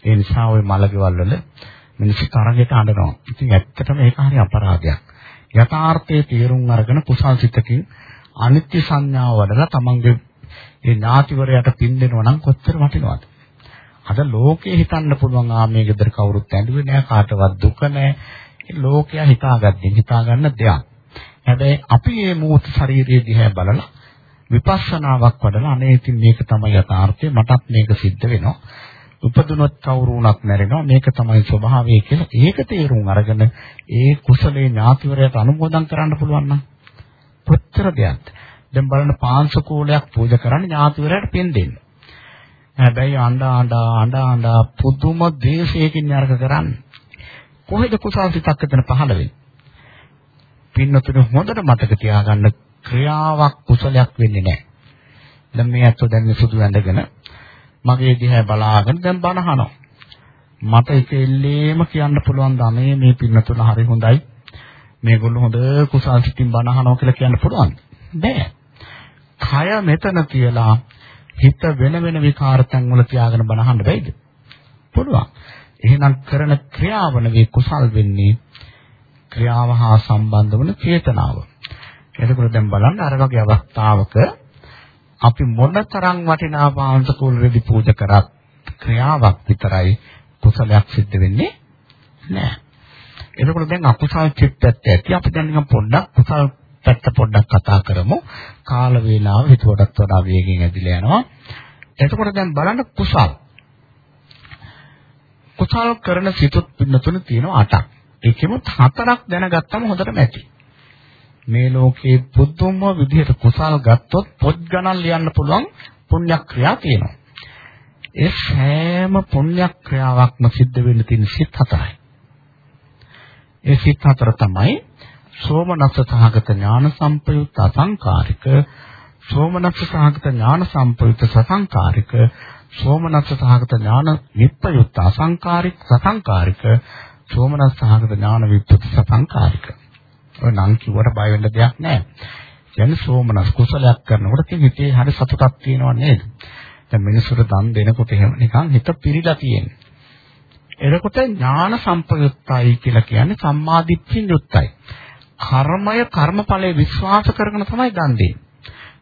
A: ඒ නිසා ওই මලකෙවල් වල මිනිස්සු තරගෙට අඬනවා. ඉතින් ඇත්තටම ඒක හරි අපරාධයක්. යථාර්ථයේ තේරුම් අරගෙන කුසල්සිතකින් අනිත්‍ය සංඥාව වඩලා තමන්ගේ ඒ ඥාතිවරයට පින් දෙනවා නම් කොච්චර වටිනවද? අද ලෝකේ හිතන්න පුළුවන් ආ මේ ගෙදර කවුරුත් ඇඬුවේ නෑ කාටවත් දුක නෑ. ඒ ලෝකයා හිතාගත්තේ හිතාගන්න දෙයක්. හැබැයි අපි මේ මූත ශරීරයේ දිහා බලලා විපස්සනාවක් වඩලා අනේ ඉතින් මේක තමයි යථාර්ථය මටත් මේක සිද්ධ වෙනවා. උපදුනොත් කවුරු වුණත් මැරෙනවා. මේක තමයි ස්වභාවය කියලා ඒක තේරුම් අරගෙන ඒ කුසලේ ඥාතිවරයට අනුමෝදන් කරන්න පුළුවන් නම් කොච්චර දෙයක්ද? දැන් බලන්න පාංශකූලයක් පූජා කරන්න ඥාතිවරයට පින් දෙන්න. හැබැයි අඬා අඬා අඬා අඬා පුදුම දේශයකින් නරක කරන්නේ. කොහෙද කුසල් සිතක් එතන පහළ වෙන්නේ? පින්නතුනේ හොඳට මතක තියාගන්න ක්‍රියාවක් කුසලයක් වෙන්නේ නැහැ. දැන් මේ අතෝ දැන් සුදු ඇඳගෙන මගේ දිහා බලාගෙන දැන් බන අහනවා. මට ඒක එල්ලේම කියන්න පුළුවන් ධනේ මේ පින්නතුල හරි හොඳයි. මේගොල්ලෝ හොඳ කුසල් සිතින් බන අහනවා කියලා කියන්න පුළුවන්. බෑ. කය මෙතන කියලා හිත වෙන වෙන විකාරතන් වල තියාගෙන බන අහන්න බැයිද? පුළුවන්. එහෙනම් කරන ක්‍රියාව නෙවෙයි කුසල් වෙන්නේ ක්‍රියාව හා සම්බන්ධ වන චේතනාව. එතකොට දැන් බලන්න අර වගේ අවස්ථාවක අපි මොනතරම් වටිනා පාංශකූල රෙදි පූජා කරත් ක්‍රියාවක් විතරයි කුසලයක් සිද්ධ වෙන්නේ නැහැ. එතකොට දැන් අකුසල් චිත්තත් ඇති. අපි දැන් නිකන් පොඩ්ඩක් කුසල් පැත්ත පොඩ්ඩක් කතා කරමු. කාල වේලාව හිතුවටත් වඩා වේගෙන් ඇදිලා යනවා. එතකොට දැන් බලන්න කුසල්. කුසල් කරන සිතුත් පින්නතුන තියෙනවා අටක්. ඒකෙමුත් හතරක් දැනගත්තම හොඳටම ඇති. මේ ලෝකේ පුදුම විදිහට කුසල් ගත්තොත් පොත් ගණන් ලියන්න පුළුවන් පුණ්‍යක්‍රියා තියෙනවා. ඒ සෑම පුණ්‍යක්‍රියාවක්ම සිද්ධ වෙන්න තියෙන සිත් හතරයි. ඒ සිත් හතර තමයි සෝමනස්ස සහගත ඥාන සම්පයුත් අසංකාරික සෝමනස්ස සහගත ඥාන සම්පයුත් සසංකාරික සෝමනස්ස සහගත ඥාන විප්පයුත් අසංකාරික සසංකාරික සෝමනස්ස සහගත ඥාන විප්පයුත් සසංකාරික ඔය නම් කිව්වට බය වෙන්න දෙයක් නැහැ. කියන්නේ සෝමනස් කුසලයක් කරනකොට තියෙන හිතේ හරි සතුටක් තියෙනව නේද? දැන් මිනිසුන්ට දන් දෙනකොට එහෙම නිකන් හිත පිරීලා තියෙන්නේ. එතකොට ඥාන සම්පයුක්තයි කියලා කියන්නේ සම්මාදිට්ඨියෙන් යුක්තයි. කර්මය කර්මඵලයේ විශ්වාස කරගෙන තමයි දන් දෙන්නේ.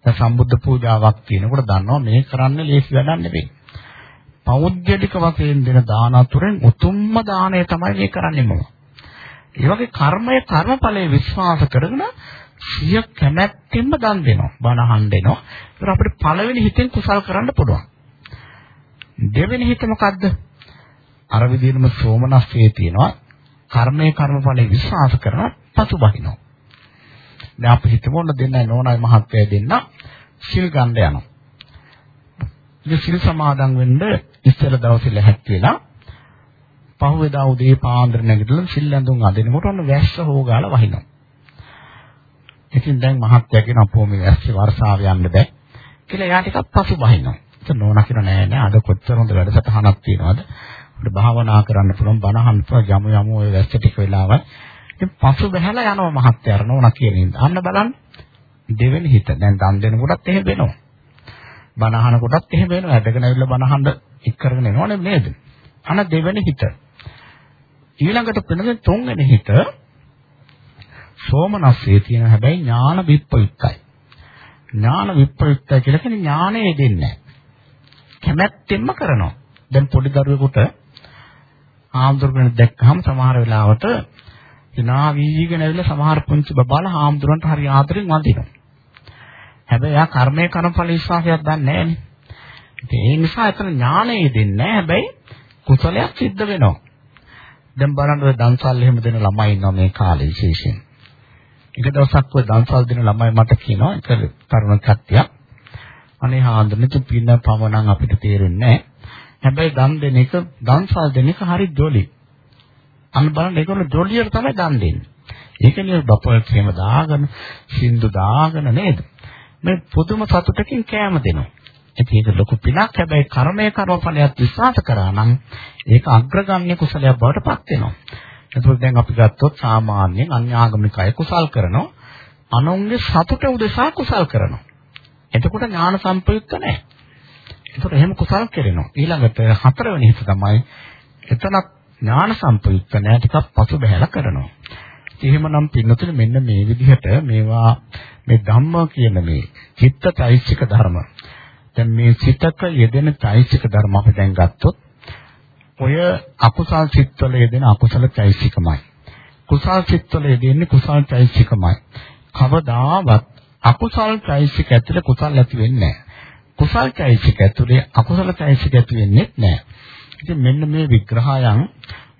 A: දැන් සම්බුද්ධ පූජාවක් තියෙනකොට දන්නවා මේ කරන්න ලේසි වැඩක් නෙවෙයි. පෞද්ගලික වශයෙන් දෙන දාන අතුරෙන් උතුම්ම දාණය තමයි මේ කරන්නේ මොකක්ද? ඒ වගේ කර්මය කර්මඵලයේ විශ්වාස කරගෙන සිය කැමැත්තෙන්ම දන් දෙනවා. බණ අහන්න දෙනවා. ඒක අපිට පළවෙනි හිතෙන් කුසල් කරන්න පුළුවන්. දෙවෙනි හිත මොකද්ද? අර විදිහටම සෝමනස්සේ තියෙනවා. කර්මයේ කර්මඵලයේ විශ්වාස කරන පසුබහිනවා. දැන් අපි හිතමු ඔන්න දෙන්නයි නෝනයි මහත්තයයි දෙන්න සිල් ගන්න යනවා. ඉතින් සිල් සමාදන් වෙන්න ඉස්සර දවසේ ලැහැත් වෙලා පහුවෙදා උදේ පාන්දර නැගිටලා සිල් ඇඳුම් අදිනකොට ඔන්න වැස්ස හොගාලා වහිනවා. ඉතින් දැන් මහත්ය කියන අපෝ මේ වැස්සේ වර්ෂාව යන්න බෑ. කියලා එයා ටිකක් පසුබහිනවා. ඒක නෝනා කියන නෑ නෑ අද කොච්චර හොඳ වැඩසටහනක් තියෙනවද? අපිට භාවනා කරන්න පුළුවන් බණ අහන්න පුළුවන් යමු යමු ඔය වැස්ස ටික වෙලාවක්. ඉතින් පසු බහැලා යනවා මහත්යර නෝනා කියන ඉඳ. අන්න බලන්න දෙවෙනි හිත. දැන් දන් දෙනකොටත් එහෙම වෙනවා. බණ අහනකොටත් එහෙම වෙනවා. ඇදගෙන ඇවිල්ලා බණ අහන්න එක් කරගෙන එනවනේ නේද? අන දෙවෙනි හිත. ඊළඟට වෙනද තුන්වෙනි හිත සෝමනස්සේ තියෙන හැබැයි ඥාන විප්‍රයුක්තයි. ඥාන විප්‍රයුක්තයි කියලා කියන්නේ ඥානෙ දෙන්නේ කැමැත්තෙන්ම කරනවා. දැන් පොඩි දරුවෙකුට ආම්දුරගෙන දැක්කහම සමහර වෙලාවට hina වීගෙන ඇවිල්ලා සමහර පුංචි බබාලා ආම්දුරන්ට හරි ආදරෙන් වඳිනවා. හැබැයි යා කර්මයේ කර්මඵල විශ්වාසයක් දන්නේ නැහැ ඒ නිසා එතන ඥානෙ දෙන්නේ නැහැ. හැබැයි කුසලයක් සිද්ධ වෙනවා. දැන් බලන්න ඔය දන්සල් එහෙම දෙන ළමයි ඉන්නවා මේ කාලේ විශේෂයෙන්. එක දවසක් ඔය දන්සල් දෙන ළමයි මට කියනවා එක තරුණ කට්ටියක් අනේ හාඳුනන පින්න පවණන් අපිට තේරෙන්නේ නැහැ. හැබැයි දන් දෙන එක දන්සල් දෙන එක හරි ජොලි. අන්න බලන්න ඒගොල්ලෝ ජොලියට තමයි දන් දෙන්නේ. ඒකනේ බපල් ක්‍රේම දාගෙන සින්දු දාගෙන නේද? මේ පුදුම සතුටකින් කෑම දෙනවා. ඉතින් ඒක ලොකු පිනක් හැබැයි කර්මයේ කර්මඵලයක් විශ්වාස කරා නම් ඒක අග්‍රගම්‍ය කුසලයක් බවට පත් වෙනවා. එතකොට දැන් අපි ගත්තොත් සාමාන්‍යයෙන් අන්‍යාගමික අය කුසල් කරනවා අනුන්ගේ සතුට උදෙසා කුසල් කරනවා. එතකොට ඥාන සම්ප්‍රයුක්ත නැහැ. එතකොට එහෙම කුසල් කරනවා. ඊළඟට හතරවෙනි හිත තමයි එතනක් ඥාන සම්ප්‍රයුක්ත නැහැ ටිකක් පසු බහැලා කරනවා. එහෙමනම් පින්නතුනේ මෙන්න මේ විදිහට මේවා මේ ධම්ම කියන මේ චිත්ත චෛසික ධර්ම. දැන් මේ සිතක යෙදෙන චෛසික ධර්ම අපි දැන් ගත්තොත් ඔය අකුසල් සිත්වල යෙදෙන අකුසල චෛසිකමයි. කුසල් සිත්වල යෙදෙන්නේ කුසල් චෛසිකමයි. කවදාවත් අකුසල් චෛසික ඇතුලේ කුසල් ඇති වෙන්නේ නැහැ. කුසල් චෛසික ඇතුලේ අකුසල චෛසික ඇති වෙන්නේ නැහැ. ඉතින් මෙන්න මේ විග්‍රහයන්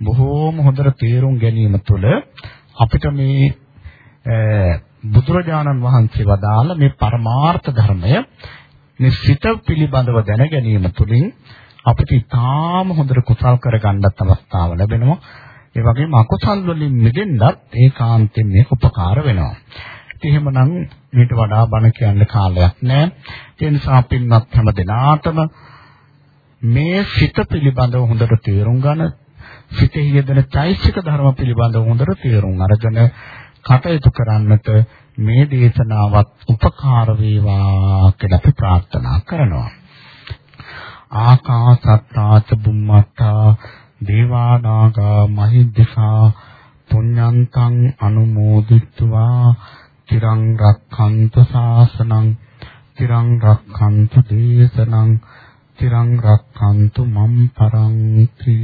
A: බොහෝම හොඳට තේරුම් ගැනීම තුළ අපිට මේ බුදුරජාණන් වහන්සේ වදාළ මේ පරමාර්ථ ධර්මය මේ සිත පිළිබඳව දැන ගැනීම තුළින් අපිට ඊටාම හොඳට කුසල් කරගන්නත් අවස්ථාව ලැබෙනවා. ඒ වගේම අකුසල් වලින් මිදෙන්නත් ඒකාන්තයෙන් මේක උපකාර වෙනවා. ඉතින් එහෙමනම් මේට වඩා බණ කියන්න කාලයක් නැහැ. ඒ නිසා පින්වත් හැම දිනාටම මේ සිත පිළිබඳව හොඳට තේරුම් ගන්න සිතෙහි යෙදෙන චෛසික ධර්ම පිළිබඳව හොඳට තේරුම් අරගෙන කටයුතු කරන්නට මේ දේශනාවත් උපකාර වේවා කියලා අපි ප්‍රාර්ථනා කරනවා. ආකාසත්තාච බුම්මත්තා දේවා නාග මහිද්దికා පුඤ්ඤන්තං අනුමෝදිත්වා තිරං රක්ඛන්තු ශාසනං තිරං රක්ඛන්තු දේශනං තිරං රක්ඛන්තු මම් පරන්ති